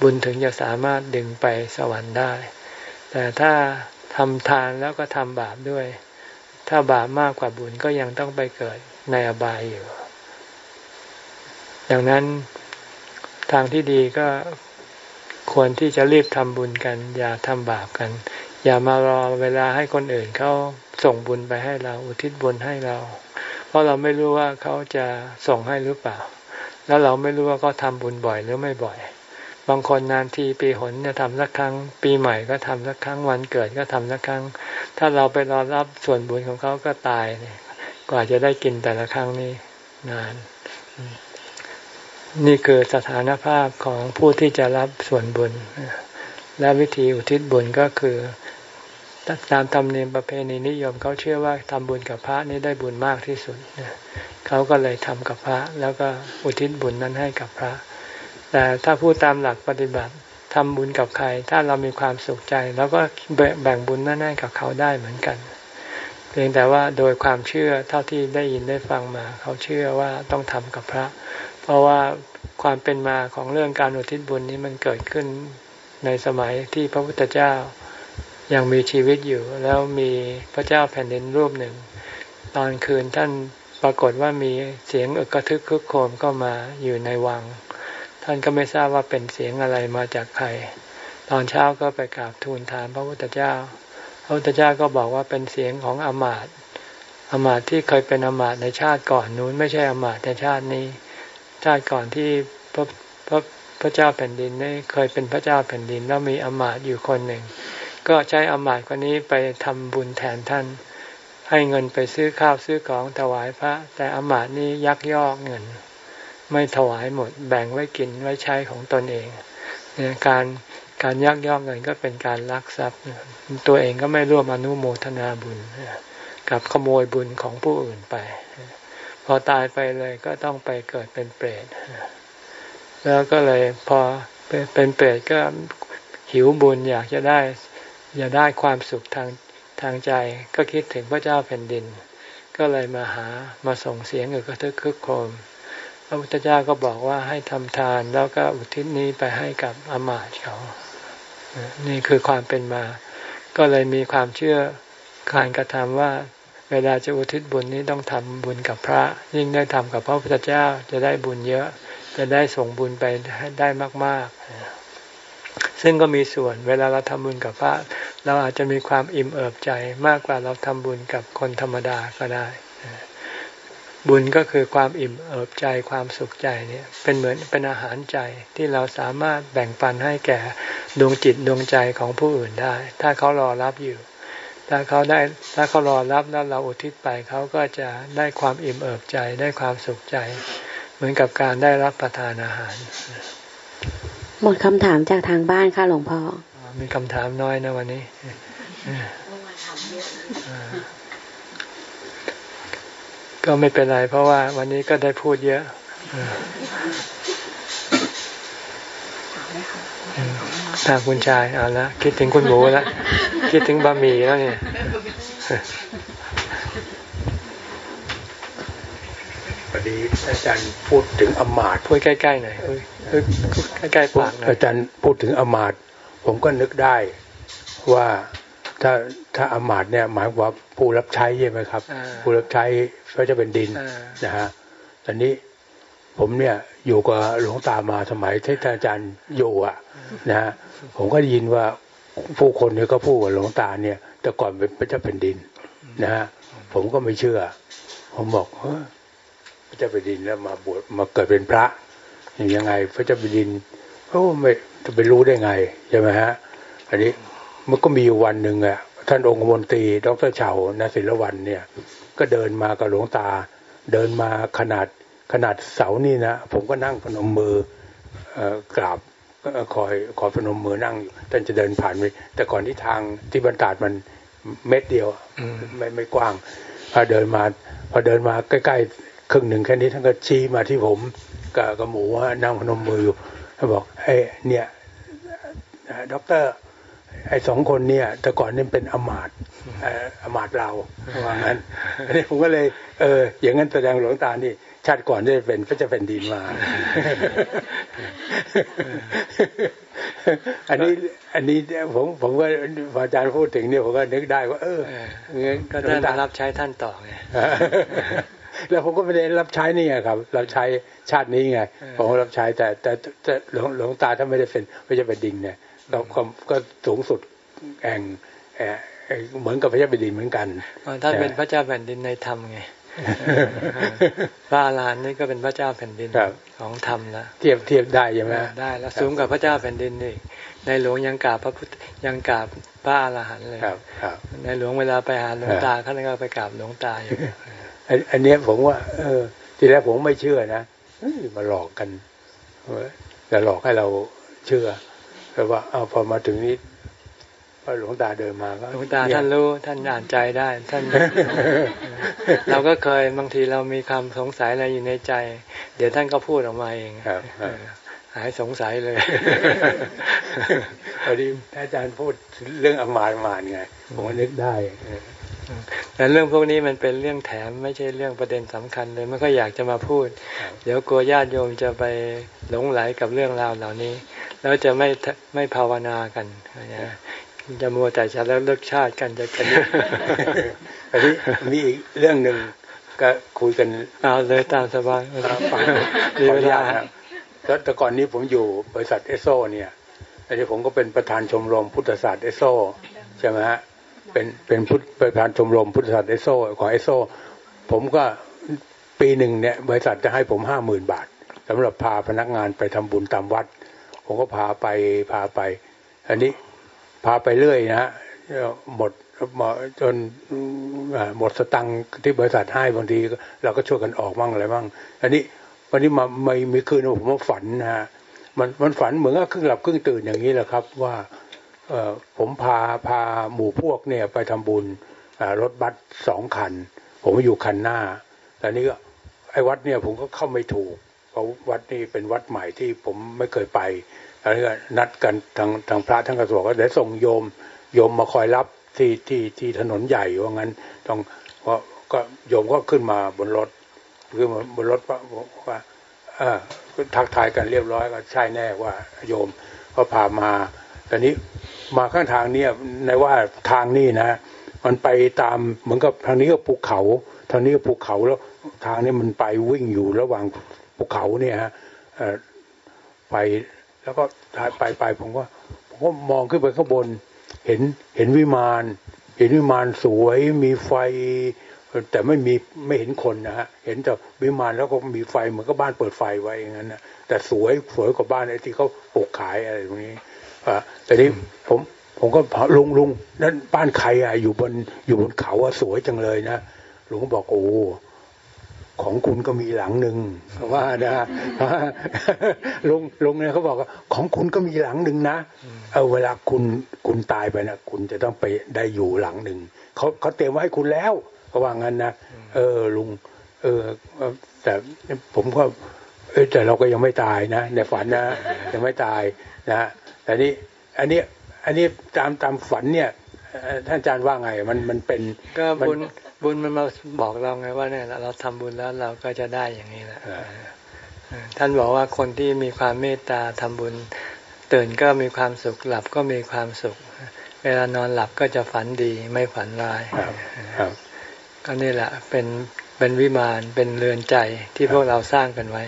บุญถึงจะสามารถดึงไปสวรรค์ได้ แต่ถ้าทำทานแล้วก็ทำบาปด้วย ถ้าบาปมากกว่าบุญก็ยังต้องไปเกิดในอบายอยู่ ดังนั้นทางที่ดีก็ควรที่จะรีบทำบุญกัน อย่าทำบาปกัน อย่ามารอเวลาให้คนอื่นเขาส่งบุญไปให้เรา อุทิศบุญให้เรา เพราะเราไม่รู้ว่าเขาจะส่งให้หรือเปล่า แล้วเราไม่รู้ว่าเขาทำบุญบ่อยหรือไม่บ่อย บางคนนานทีปีหนจะทำสักครั้ง ปีใหม่ก็ทำสักครั้งวันเกิดก็ทำสักครั้ง ถ้าเราไปรอรับส่วนบุญของเขาก็ตายเนี่ยกว่าจะได้กินแต่ละครั้งนี้นาน นี่คือสถานภาพของผู้ที่จะรับส่วนบุญ และวิธีอุทิศบุญก็คือตามธรรมเนียมประเพณีนิยมเขาเชื่อว่าทำบุญกับพระนี่ได้บุญมากที่สุดเขาก็เลยทำกับพระ แล้วก็อุทิศบุญนั้นให้กับพระ แต่ถ้าพูดตามหลักปฏิบัติทำบุญกับใคร ถ้าเรามีความสุขใจแล้วก็แบ่งบุญนั้นให้กับเขาได้เหมือนกัน เพียงแต่ว่าโดยความเชื่อเท่าที่ได้ยินได้ฟังมา เขาเชื่อว่าต้องทำกับพระ เพราะว่าความเป็นมาของเรื่องการอุทิศบุญนี้มันเกิดขึ้นในสมัยที่พระพุทธเจ้ายังมีชีวิตอยู่ แล้วมีพระเจ้าแผ่นดินรูปหนึ่ง ตอนคืนท่านปรากฏว่ามีเสียงอึกระทึกคึกโครมก็มาอยู่ในวัง ท่านก็ไม่ทราบว่าเป็นเสียงอะไรมาจากใคร ตอนเช้าก็ไปกราบทูลถามพระพุทธเจ้า พระพุทธเจ้าก็บอกว่าเป็นเสียงของอมาตอมาตที่เคยเป็นอมาตในชาติก่อนนู้นไม่ใช่อมาตในชาตินี้ ชาติก่อนที่พระพระพระเจ้าแผ่นดินนี่เคยเป็นพระเจ้าแผ่นดินแล้วมีอมาตอยู่คนหนึ่ง ก็ใช้อมาตคนนี้ไปทำบุญแทนท่าน ให้เงินไปซื้อข้าวซื้อของถวายพระ แต่อมาตนี้ยักยอกเงิน ไม่ถวายหมด แบ่งไว้กินไว้ใช้ของตนเองเนี่ยการการยักยอกเงินก็เป็นการลักทรัพย์ ตัวเองก็ไม่ร่วมอนุโมทนาบุญกับขโมยบุญของผู้อื่นไป พอตายไปเลยก็ต้องไปเกิดเป็นเปรตแล้วก็เลยพอเป็นเปรตก็หิวบุญอยากจะได้ อยากได้ความสุขทางทางใจ ก็คิดถึงพระเจ้าแผ่นดิน ก็เลยมาหามาส่งเสียงอึกระทึกคึกโครม ระพุทธเจ้าก็บอกว่าให้ทำทาน แล้วก็อุทิศนี้ไปให้กับอมาตเขานี่คือความเป็นมา ก็เลยมีความเชื่อการกระทำว่า เวลาจะอุทิศบุญนี้ต้องทำบุญกับพระ ยิ่งได้ทำกับพระพุทธเจ้าจะได้บุญเยอะ จะได้ส่งบุญไปให้ได้มาก ๆ ซึ่งก็มีส่วนเวลาเราทำบุญกับพระ เราอาจจะมีความอิ่มเอิบใจมากกว่าเราทำบุญกับคนธรรมดาก็ได้ บุญก็คือความอิ่มเอิบใจความสุขใจเนี่ย เป็นเหมือนเป็นอาหารใจที่เราสามารถแบ่งปันให้แก่ดวงจิตดวงใจของผู้อื่นได้ ถ้าเขารอรับอยู่ ถ้าเขาได้ถ้าเขารอรับแล้วเราอุทิศไปเขาก็จะได้ความอิ่มเอิบใจได้ความสุขใจ เหมือนกับการได้รับประทานอาหาร หมดคำถามจากทางบ้านค่ะหลวงพ่อมีคำถามน้อยนะวันนี้ ก็ไม่เป็นไรเพราะว่าวันนี้ก็ได้พูดเยอะถามคุณชายเอาละคิดถึงคุณหมูแล้วคิดถึงบะหมี่แล้วเนี่ยพอดีอาจารย์พูดถึงอมาตพูดใกล้ๆหน่อยใกล้ๆปากอาจารย์พูดถึงอมาตผมก็นึกได้ว่า ถ้าถ้าอมาตเนี่ยหมายว่าผู้รับใช้ใช่ไหมครับ ผู้รับใช้ก็จะเป็นดินนะฮะตอนนี้ผมเนี่ยอยู่กับหลวงตามาสมัยที่อาจารย์อยู่อะนะฮะผมก็ได้ยินว่าผู้คนเนี่ยก็พูดกับหลวงตาเนี่ย แต่ก่อนเป็นพระเจ้าแผ่นดินนะฮะผมก็ไม่เชื่อ ผมบอกเฮ้พระเจ้าแผ่นดินแล้วมาบวชมาเกิดเป็นพระยังไงพระเจ้าแผ่นดินโอ้ไม่จะไปรู้ได้ไงใช่ไหมฮะอันนี้ มันก็มีวันหนึ่งอะท่านองค์มนตรีดรเฉาณศิลวันเนี่ย ก็เดินมากับหลวงตา เดินมาขนาดขนาดเสานี่นะผมก็นั่งพนมมือกราบคอยคอยพนมมือนั่งอยู่ท่านจะเดินผ่านไปแต่ก่อนที่ทางที่บ้านตาดมันเมตรเดียวไม่ไม่กว้างพอเดินมาพอเดินมาใกล้ๆครึ่งหนึ่งแค่นี้ท่านก็ชี้มาที่ผมกับกับหมูว่านั่งพนมมืออยู่ท่านบอกไอ้เนี่ยด็อกเตอร์ ไอ้สองคนเนี่ยแต่ก่อนนี่เป็นอมาตอมาตเราว่างั้นอันนี้ผมก็เลยเอออย่างนั้นแสดงหลวงตานี่ชาติก่อนได้เป็นพระเจ้าแผ่นดินมา อันนี้อันนี้ผมผมก็อาจารย์พูดถึงเนี่ยผมก็นึกได้ว่าเออก็ได้มารับใช้ท่านต่อไงแล้วผมก็ไม่ได้รับใช้นี่ไงครับรับใช้ชาตินี้ไงผมรับใช้แต่แต่แต่หลวงหลวงตาถ้าไม่ได้เป็นพระเจ้าแผ่นดินเนี่ย เราก็สูงสุดแห่งเหมือนกับพระเจ้าแผ่นดินเหมือนกันท่านเป็นพระเจ้าแผ่นดินในธรรมไงพระอรหันต์นี่ก็เป็นพระเจ้าแผ่นดินของธรรมแล้วเทียบเทียบได้ใช่ไหมได้แล้วสูงกับพระเจ้าแผ่นดินนี่ในหลวงยังกราบพระพุทธยังกราบพระอรหันต์เลยในหลวงเวลาไปหาหลวงตาเขาก็ไปกราบหลวงตาอยู่อันนี้ผมว่า เออ ทีแรกผมไม่เชื่อนะมาหลอกกันจะหลอกให้เราเชื่อ แต่ว่าเอาพอมาถึงนี้พอหลวงตาเดินมาก็หลวงตาท่านรู้ท่านอ่านใจได้ ท่าน เราก็เคยบางทีเรามีความสงสัยอะไรอยู่ในใจ เดี๋ยวท่านก็พูดออกมาเองครับหายสงสัยเลยพอดีอาจารย์พูดเรื่องอมารมานไงผมก็นึกได้แต่เรื่องพวกนี้มันเป็นเรื่องแถมไม่ใช่เรื่องประเด็นสำคัญเลยไม่ค่อยอยากจะมาพูด เดี๋ยวกลัวญาติโยมจะไปหลงไหลกับเรื่องราวเหล่านี้ แล้วจะไม่ไม่ภาวนากันนะจะมัวแต่จะแล้วเลิกชาติกันจะกันอันนี้มีอีกเรื่องหนึ่งก็คุยกันเอาเลยตามสบายมีเวลาแล้วแต่ก่อนนี้ผมอยู่บริษัทเอสโซเนี่ยอันนี้ผมก็เป็นประธานชมรมพุทธศาสตร์เอสโซใช่ไหมฮะเป็นเป็นพุทธประธานชมรมพุทธศาสตร์เอสโซของเอสโซผมก็ปีหนึ่งเนี่ยบริษัทจะให้ผมห้าหมื่นบาทสำหรับพาพนักงานไปทำบุญตามวัด ผมก็พาไปพาไป อันนี้พาไปเรื่อยนะหมดจนหมดสตังค์ที่บริษัทให้บางทีเราก็ช่วยกันออกมั่งอะไรมั่งอันนี้วันนี้มาไม่มีคืนผมว่าฝันนะฮะมันมันฝันเหมือนกับครึ่งหลับครึ่งตื่นอย่างนี้แหละครับ ว่าเออผมพาพาหมู่พวกเนี่ยไปทำบุญรถบัสสองคัน ผมอยู่คันหน้าแต่นี้ก็ไอ้วัดเนี่ยผมก็เข้าไม่ถูก เพราะวัดนี่เป็นวัดใหม่ที่ผมไม่เคยไปแล้วก็นัดกันทางทางพระท่านกระทรวงก็เดี๋ยวส่งโยมโยมมาคอยรับที่ที่ที่ถนนใหญ่ว่างั้นต้องเพราะก็โยมก็ขึ้นมาบนรถขึ้นมาบนรถว่าว่าทักทายกันเรียบร้อยก็ใช่แน่ว่าโยมก็พามาแต่นี้มาข้างทางเนี่ยในว่าทางนี่นะ มันไปตามเหมือนกับทางนี้ก็ภูเขา ทางนี้ก็ภูเขาแล้วทางนี้มันไปวิ่งอยู่ระหว่าง ภูเขาเนี่ยฮะไปแล้วก็ไปไปผมก็ผมก็มองขึ้นไปข้างบน เห็นเห็นวิมานเห็นวิมานสวยมีไฟ แต่ไม่มีไม่เห็นคนนะฮะเห็นแต่วิมานแล้วก็มีไฟเหมือนกับบ้านเปิดไฟไว้อย่างนั้นนะแต่สวยสวยกว่าบ้านไอ้ที่เขาปลูกขายอะไรตรงนี้อ่าแต่นี้ผมผมก็ลุงลุงนั่นบ้านใครอะอยู่บนอยู่บนเขาอะสวยจังเลยนะลุงก็บอกโอ้ ของคุณก็มีหลังหนึ่งว่านะลุงลุงเนี่ยเขาบอกว่าของคุณก็มีหลังหนึ่งนะเออเวลาคุณคุณตายไปนะคุณจะต้องไปได้อยู่หลังหนึ่งเขาเขาเตรียมไว้ให้คุณแล้วเขาว่างั้นนะเออลุง เออ แต่ผมก็เออแต่เราก็ยังไม่ตายนะในฝันนะยังไม่ตายนะแต่นี้อันนี้อันนี้ตามตามฝันเนี่ยท่านอาจารย์ว่าไง มันมันเป็นก็บุญ บุญมันมาบอกเราไงว่าเนี่ยเราทำบุญแล้วเราก็จะได้อย่างนี้แหละท่านบอกว่าคนที่มีความเมตตาทำบุญ ตื่นก็มีความสุขหลับก็มีความสุข เวลานอนหลับก็จะฝันดีไม่ฝันร้ายก็นี่แหละเป็นเป็นวิมานเป็นเรือนใจที่พวกเราสร้างกันไว้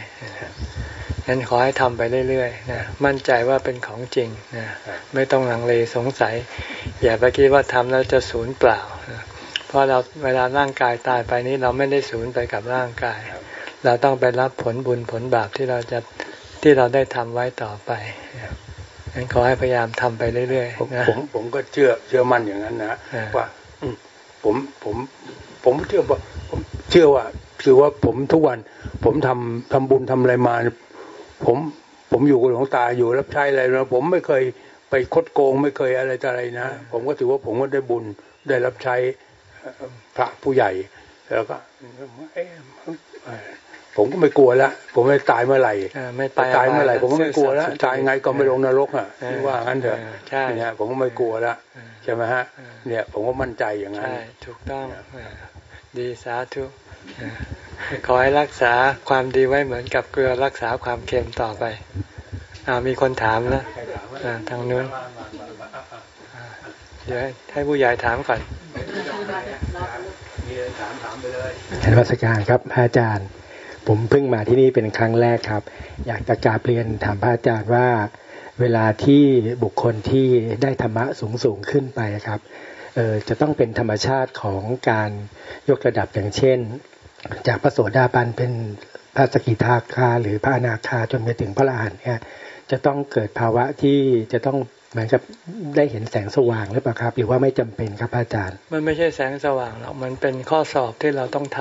งั้นขอให้ทำไปเรื่อยๆนะมั่นใจว่าเป็นของจริงนะไม่ต้องลังเลสงสัย อย่าไปคิดว่าทำแล้วจะสูญเปล่า เพราะเราเวลาร่างกายตายไปนี้เราไม่ได้สูญไปกับร่างกาย เราต้องไปรับผลบุญผลบาปที่เราจะที่เราได้ทำไว้ต่อไปงั้นขอให้พยายามทำไปเรื่อยๆนะผมผมก็เชื่อเชื่อมั่นอย่างนั้นนะว่าผมผมผมเชื่อว่าผมเชื่อว่าคือว่าผมทุกวัน ผมทำทำบุญทำอะไรมา ผมผผมอยู่กับหลวงตาอยู่รับใช้อะไรนะผมไม่เคยไปคดโกงไม่เคยอะไรต่ออะไรนะ ผมก็ถือว่าผมก็ได้บุญได้รับใช้ พระผู้ใหญ่ แล้วก็ผมก็ไม่กลัวละผมไม่ตายเมื่อไหร่ไม่ตายเมื่อไหร่ผมก็ไม่กลัวแล้วตายไงก็ไม่ลงนรกอะว่างั้นเถอะเนี่ยผมก็ไม่กลัวละใช่ไหมฮะ เนี่ย ผมก็มั่นใจอย่างนั้นใช่ถูกต้องดีสาธุขอให้รักษาความดีไว้เหมือนกับเกลือรักษาความเค็มต่อไป อ่ามีคนถามนะทางนู้น เดี๋ยวให้ผู้ใหญ่ถามก่อนธนวัสการครับพระอาจารย์ ผมเพิ่งมาที่นี่เป็นครั้งแรกครับ อยากจะกราบเรียนถามพระอาจารย์ว่า เวลาที่บุคคลที่ได้ธรรมะสูงสูงขึ้นไปครับเออจะต้องเป็นธรรมชาติของการยกระดับอย่างเช่น จากพระโสดาบันเป็นพระสกิทาคา หรือพระอนาคาจนไปถึงพระอรหันต์เนี่ยจะต้องเกิดภาวะที่จะต้องเหมือนกับได้เห็นแสงสว่างหรือเปล่าครับ หรือว่าไม่จำเป็นครับอาจารย์ มันไม่ใช่แสงสว่างหรอกมันเป็นข้อสอบที่เราต้องท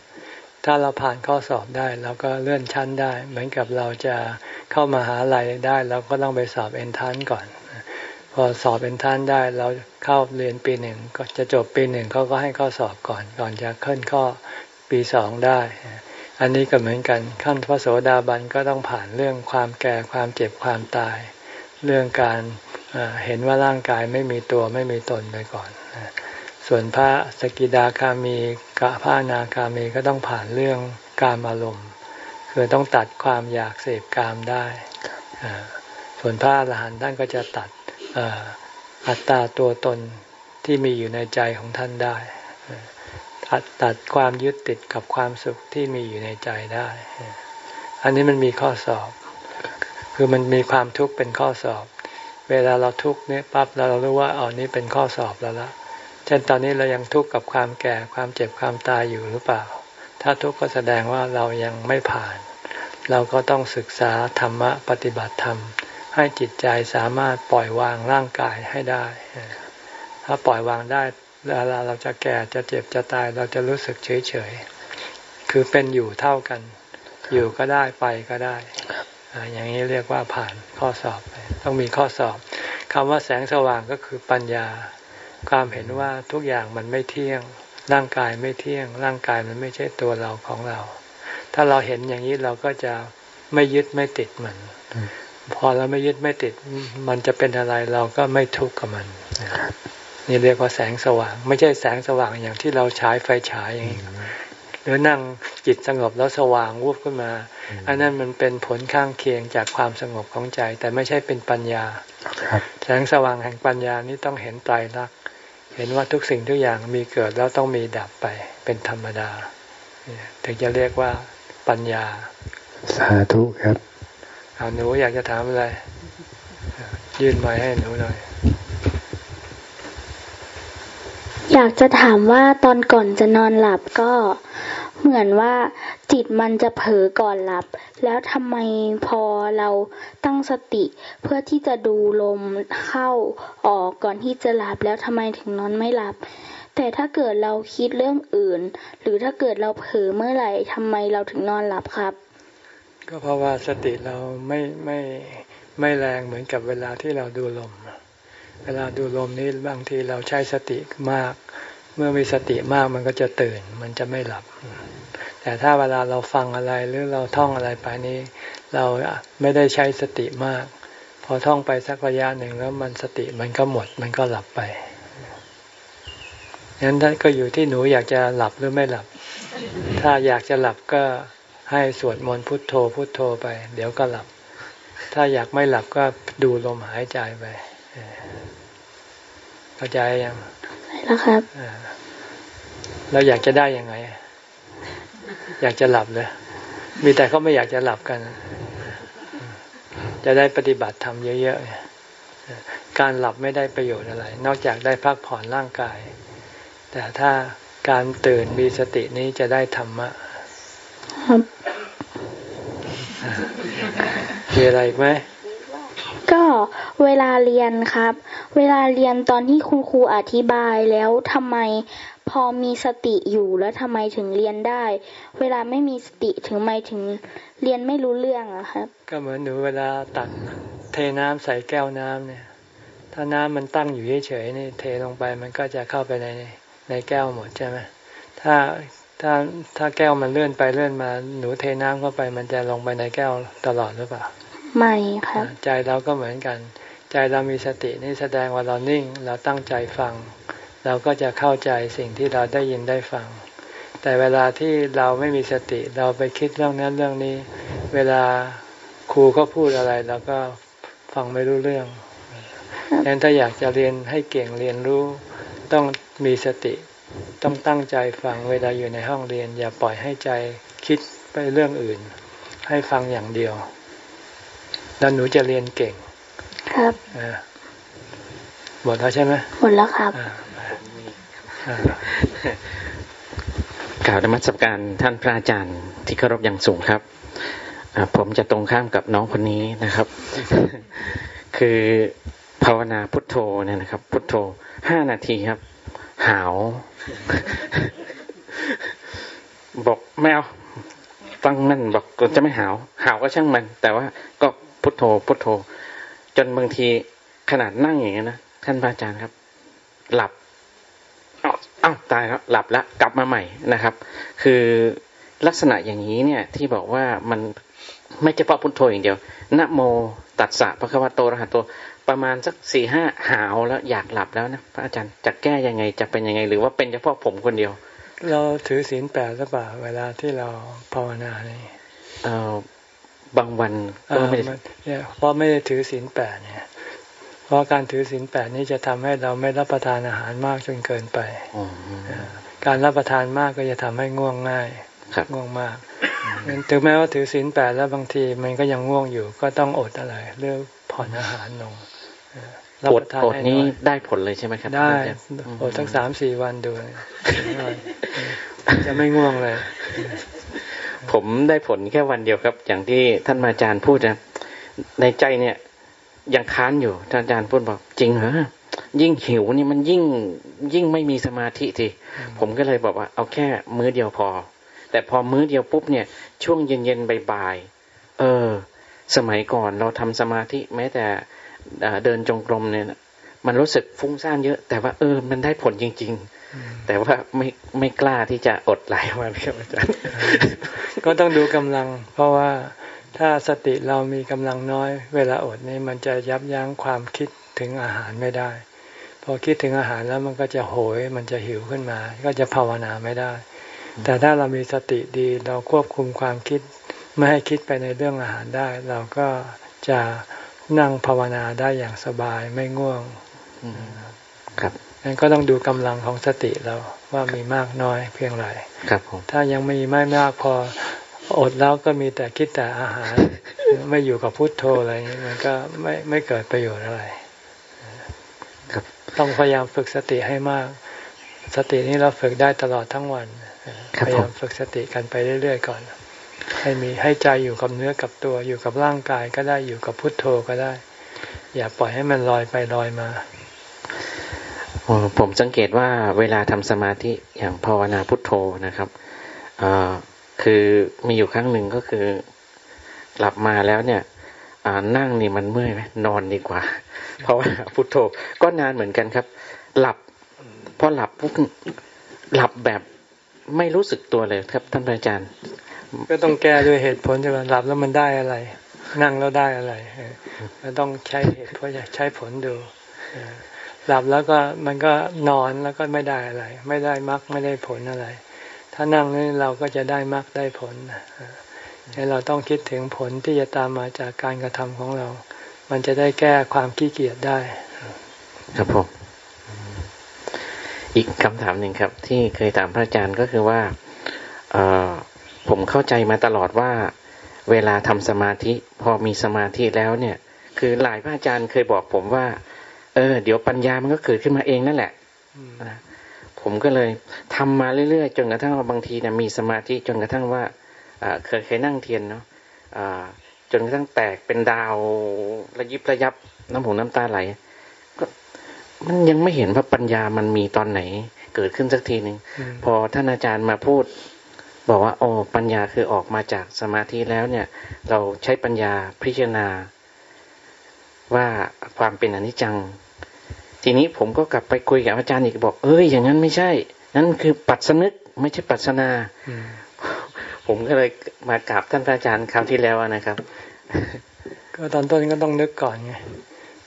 ำถ้าเราผ่านข้อสอบได้เราก็เลื่อนชั้นได้ เหมือนกับเราจะเข้ามาหาลัยได้เราก็ต้องไปสอบเอนทานก่อน พอสอบเอนทานได้เราเข้าเรียนปีหนึ่งก็จะจบปีหนึ่งเขาก็ให้ข้อสอบก่อน ก่อนจะขึ้นข้อปีสองได้ อันนี้ก็เหมือนกันขั้นพระโสดาบันก็ต้องผ่านเรื่องความแก่ความเจ็บความตาย เรื่องการเห็นว่าร่างกายไม่มีตัวไม่มีตนไปก่อน ส่วนพระสกิดาคามีกับพระนาคามีก็ต้องผ่านเรื่องการอารมณ์ คือต้องตัดความอยากเสพกามได้ ส่วนพระอรหันต์ท่านก็จะตัดอัตตาตัวตนที่มีอยู่ในใจของท่านได้ ตัดความยึดติดกับความสุขที่มีอยู่ในใจได้ อันนี้มันมีข้อสอบ คือมันมีความทุกข์เป็นข้อสอบ เวลาเราทุกข์เนี่ยปั๊บเรารู้ว่าอ๋อนี้เป็นข้อสอบแล้วละเช่นตอนนี้เรายังทุกข์กับความแก่ความเจ็บความตายอยู่หรือเปล่า ถ้าทุกข์ก็แสดงว่าเรายังไม่ผ่าน เราก็ต้องศึกษาธรรมะปฏิบัติธรรม ให้จิตใจสามารถปล่อยวางร่างกายให้ได้ ถ้าปล่อยวางได้เวลาเราจะแก่จะเจ็บจะตายเราจะรู้สึกเฉยเฉยคือเป็นอยู่เท่ากัน อยู่ก็ได้ไปก็ได้ อย่างนี้เรียกว่าผ่านข้อสอบต้องมีข้อสอบคำว่าแสงสว่างก็คือปัญญา ความเห็นว่าทุกอย่างมันไม่เที่ยง ร่างกายไม่เที่ยง ร่างกายมันไม่ใช่ตัวเราของเรา ถ้าเราเห็นอย่างนี้เราก็จะไม่ยึดไม่ติดมัน พอเราไม่ยึดไม่ติด มันจะเป็นอะไรเราก็ไม่ทุกข์กับมันนี่เรียกว่าแสงสว่าง ไม่ใช่แสงสว่างอย่างที่เราใช้ไฟฉายอย่างนี้ห รือนั่งจิตสงบแล้วสว่างวูบขึ้นมา อันนั้นมันเป็นผลข้างเคียงจากความสงบของใจ แต่ไม่ใช่เป็นปัญญาแสงสว่างแห่งปัญญานี้ต้องเห็นไตรลักษณ์เห็นว่าทุกสิ่งทุกอย่างมีเกิดแล้วต้องมีดับไปเป็นธรรมดาถึงจะเรียกว่าปัญญา สาธุครับเอาหนูอยากจะถามอะไร ยื่นไม้ให้หนูหน่อย อยากจะถามว่าตอนก่อนจะนอนหลับก็เหมือนว่าจิตมันจะเผลอก่อนหลับ แล้วทำไมพอเราตั้งสติเพื่อที่จะดูลมเข้าออกก่อนที่จะหลับแล้วทำไมถึงนอนไม่หลับ แต่ถ้าเกิดเราคิดเรื่องอื่น หรือถ้าเกิดเราเผลอเมื่อไหร่ทำไมเราถึงนอนหลับครับ ก็เพราะว่าสติเราไม่ไม่ไม่แรงเหมือนกับเวลาที่เราดูลม เวลาดูลมนี้บางทีเราใช้สติมาก เมื่อมีสติมากมันก็จะตื่น มันจะไม่หลับ แต่ถ้าเวลาเราฟังอะไรหรือเราท่องอะไรไปนี้ เราไม่ได้ใช้สติมาก พอท่องไปสักระยะหนึ่งแล้วมันสติมันก็หมด มันก็หลับไปงั้นท่านก็อยู่ที่หนูอยากจะหลับหรือไม่หลับ ถ้าอยากจะหลับก็ให้สวดมนต์พุทโธพุทโธไป เดี๋ยวก็หลับ ถ้าอยากไม่หลับก็ดูลมหายใจไป เข้าใจยังแล้วครับเราอยากจะได้ยังไง อยากจะหลับเลยมีแต่เขาไม่อยากจะหลับกัน จะได้ปฏิบัติทำเยอะๆการหลับไม่ได้ประโยชน์อะไร นอกจากได้พักผ่อนร่างกาย แต่ถ้าการตื่นมีสตินี้จะได้ธรรมะมีอะไรอีกไหม ก็เวลาเรียนครับ เวลาเรียนตอนที่คุณครูอธิบายแล้วทำไมพอมีสติอยู่แล้วทำไมถึงเรียนได้ เวลาไม่มีสติถึงไม่ถึงเรียนไม่รู้เรื่องอะครับ ก็เหมือนหนูเวลาตักเทน้ำใส่แก้วน้ำเนี่ย ถ้าน้ำมันตั้งอยู่เฉยๆนี่เทลงไปมันก็จะเข้าไปในในแก้วหมดใช่ไหมถ้าถ้าถ้าแก้วมันเลื่อนไปเลื่อนมาหนูเทน้ำเข้าไปมันจะลงไปในแก้วตลอดหรือเปล่า ไม่ครับ ใจเราก็เหมือนกัน ใจเรามีสตินี่แสดงว่าเรานิ่ง เราตั้งใจฟัง เราก็จะเข้าใจสิ่งที่เราได้ยินได้ฟัง แต่เวลาที่เราไม่มีสติเราไปคิดเรื่องนั้นเรื่องนี้ เวลาครูเขาพูดอะไรเราก็ฟังไม่รู้เรื่องดังนั้นถ้าอยากจะเรียนให้เก่งเรียนรู้ต้องมีสติต้องตั้งใจฟังเวลาอยู่ในห้องเรียน อย่าปล่อยให้ใจคิดไปเรื่องอื่น ให้ฟังอย่างเดียว แล้วหนูจะเรียนเก่ง ครับหมดแล้วใช่ไหมหมดแล้วครับกล่าวนมัสการท่านพระอาจารย์ที่เคารพอย่างสูงครับผมจะตรงข้ามกับน้องคนนี้นะครับ คือภาวนาพุทโธเนี่ยนะครับ พุทโธห้านาทีครับ หาว บอกแมวฟังนั่นบอกจะไม่หาว หาวก็ช่างมัน แต่ว่าก็ พุทโธ พุทโธ จนบางทีขนาดนั่งอย่างนี้นะท่านพระอาจารย์ครับ หลับอ้าวอ้าวตายแล้วหลับแล้วกลับมาใหม่นะครับ คือลักษณะอย่างนี้เนี่ย ที่บอกว่ามันไม่เฉพาะพุทโธอย่างเดียวนะโมตัสสะพระคัมภโตรหัตโตประมาณสักสี่ห้าหาวแล้วอยากหลับแล้วนะพระอาจารย์จะแก้ยังไงจะเป็นยังไง หรือว่าเป็นเฉพาะผมคนเดียว เราถือศีลแปดหรือเปล่าเวลาที่เราภาวนาเนี่ยเออ บางวันก็ไม่เนี่ยเพราะไม่ได้ถือศีลแปดเนี่ยเพราะการถือศีลแปดนี้จะทำให้เราไม่รับประทานอาหารมากจนเกินไปการรับประทานมากก็จะทำให้ง่วงง่ายง่วงมากถึงแม้ว่าถือศีลแปดแล้วบางทีมันก็ยังง่วงอยู่ ก็ต้องอดอะไรเรื่องผ่อนอาหารลงอดอดนี้ได้ผลเลยใช่ไหมครับ ได้อดทั้งสามสี่วันดูจะไม่ง่วงเลย ผมได้ผลแค่วันเดียวครับ อย่างที่ท่านอาจารย์พูดนะในใจเนี่ย ยังค้านอยู่ท่านอาจารย์พูดบอก จริงเหรอยิ่งหิวนี่มันยิ่งยิ่งไม่มีสมาธิทีผมก็เลยบอกว่า เอาแค่มื้อเดียวพอ แต่พอมื้อเดียวปุ๊บเนี่ย ช่วงเย็นๆบ่ายๆเออ สมัยก่อนเราทำสมาธิแม้แต่เดินจงกรมเนี่ยมันรู้สึกฟุ้งซ่านเยอะ แต่ว่าเออ มันได้ผลจริง ๆ แต่ว่าไม่ไม่กล้าที่จะอดหลายวันครับอาจารย์ก็ต้องดูกำลัง เพราะว่าถ้าสติเรามีกำลังน้อย เวลาอดนี่มันจะยับยั้งความคิดถึงอาหารไม่ได้ พอคิดถึงอาหารแล้วมันก็จะโหย มันจะหิวขึ้นมา ก็จะภาวนาไม่ได้ แต่ถ้าเรามีสติดีเราควบคุมความคิด ไม่ให้คิดไปในเรื่องอาหารได้ เราก็จะนั่งภาวนาได้อย่างสบายไม่ง่วงครับ งั้นก็ต้องดูกำลังของสติเราว่ามีมากน้อยเพียงไรครับผมถ้ายังมีไม่มากพออดแล้วก็มีแต่คิดแต่อาหารไม่อยู่กับพุทโธอะไรนี้มันก็ไม่ไม่เกิดประโยชน์อะไรครับต้องพยายามฝึกสติให้มาก สตินี้เราฝึกได้ตลอดทั้งวันพยายามฝึกสติกันไปเรื่อยๆก่อน ให้มีให้ใจอยู่กับเนื้อกับตัวอยู่กับร่างกายก็ได้อยู่กับพุทโธก็ได้ อย่าปล่อยให้มันลอยไปลอยมา ผมสังเกตว่าเวลาทำสมาธิอย่างภาวนาพุทโธนะครับคือมีอยู่ครั้งหนึ่งก็คือกลับมาแล้วเนี่ยนั่งนี่มันเมื่อยไหมนอนดีกว่า เพราะว่าพุทโธก็นานเหมือนกันครับ หลับพอหลับปุ๊บหลับแบบไม่รู้สึกตัวเลยครับ ท่านอาจารย์ ก็ต้องแก้ด้วยเหตุผลใช่ไหมหลับแล้วมันได้อะไร นั่งแล้วได้อะไรมันต้องใช้เหตุผลใช้ผลดู หลับแล้วก็มันก็นอนแล้วก็ไม่ได้อะไร ไม่ได้มรรคไม่ได้ผลอะไร ถ้านั่งนี่เราก็จะได้มรรคได้ผลให้เราต้องคิดถึงผลที่จะตามมาจากการกระทำของเรา มันจะได้แก้ความขี้เกียจได้ ครับผมอีกคำถามหนึ่งครับ ที่เคยถามพระอาจารย์ก็คือว่าเอผมเข้าใจมาตลอดว่า เวลาทำสมาธิ พอมีสมาธิแล้วเนี่ย คือหลายพระอาจารย์เคยบอกผมว่า เออ เดี๋ยวปัญญามันก็เกิดขึ้นมาเองนั่นแหละนะผมก็เลยทำมาเรื่อยๆจนกระทั่งว่าบางทีเนี่ยมีสมาธิจนกระทั่งว่าเคยเคยนั่งเทียนเนาะจนกระทั่งแตกเป็นดาวระยิบระยับน้ำหูน้ำตาไหลก็มันยังไม่เห็นว่าปัญญามันมีตอนไหน เกิดขึ้นสักทีหนึ่งพอท่านอาจารย์มาพูด บอกว่าโอ้ปัญญาคือออกมาจากสมาธิแล้วเนี่ย เราใช้ปัญญาพิจารณาว่าความเป็นอนิจจัง ทีนี้ผมก็กลับไปคุยกับอาจารย์อีกบอก เอ้ยอย่างนั้นไม่ใช่ นั่นคือปัจสนึกไม่ใช่ปัจนา ผมก็เลยมากราบท่านพระอาจารย์คราวที่แล้วนะครับ ก็ตอนต้นก็ต้องนึกก่อนไง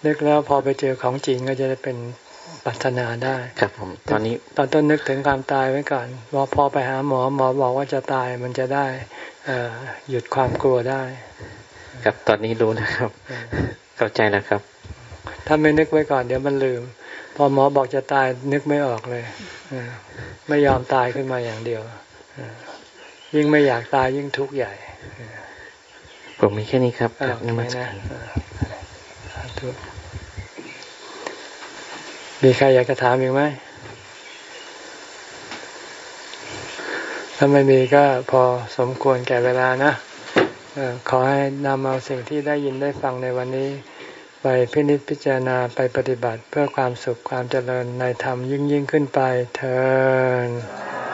นึกแล้วพอไปเจอของจริงก็จะได้เป็นปัฒนาได้ ครับผมตอนนี้ตอนต้นนึกถึงความตายไว้ก่อนว่าพอไปหาหมอหมอบอกว่าจะตายมันจะได้อหยุดความกลัวได้ ครับตอนนี้รู้นะครับ เข้าใจแล้วครับ ถ้าไม่นึกไว้ก่อนเดี๋ยวมันลืม พอหมอบอกจะตายนึกไม่ออกเลยไม่ยอมตายขึ้นมาอย่างเดียวยิ่งไม่อยากตายยิ่งทุกข์ใหญ่ผมมีแค่นี้ครับนมัสการมีใครอยากจะถามอีกไหมถ้าไม่มีก็พอสมควรแก่เวลานะขอให้นำเอาสิ่งที่ได้ยินได้ฟังในวันนี้ ไปพินิจพิจารณาไปปฏิบัติเพื่อความสุขความเจริญในธรรมยิ่งยิ่งขึ้นไปเธอ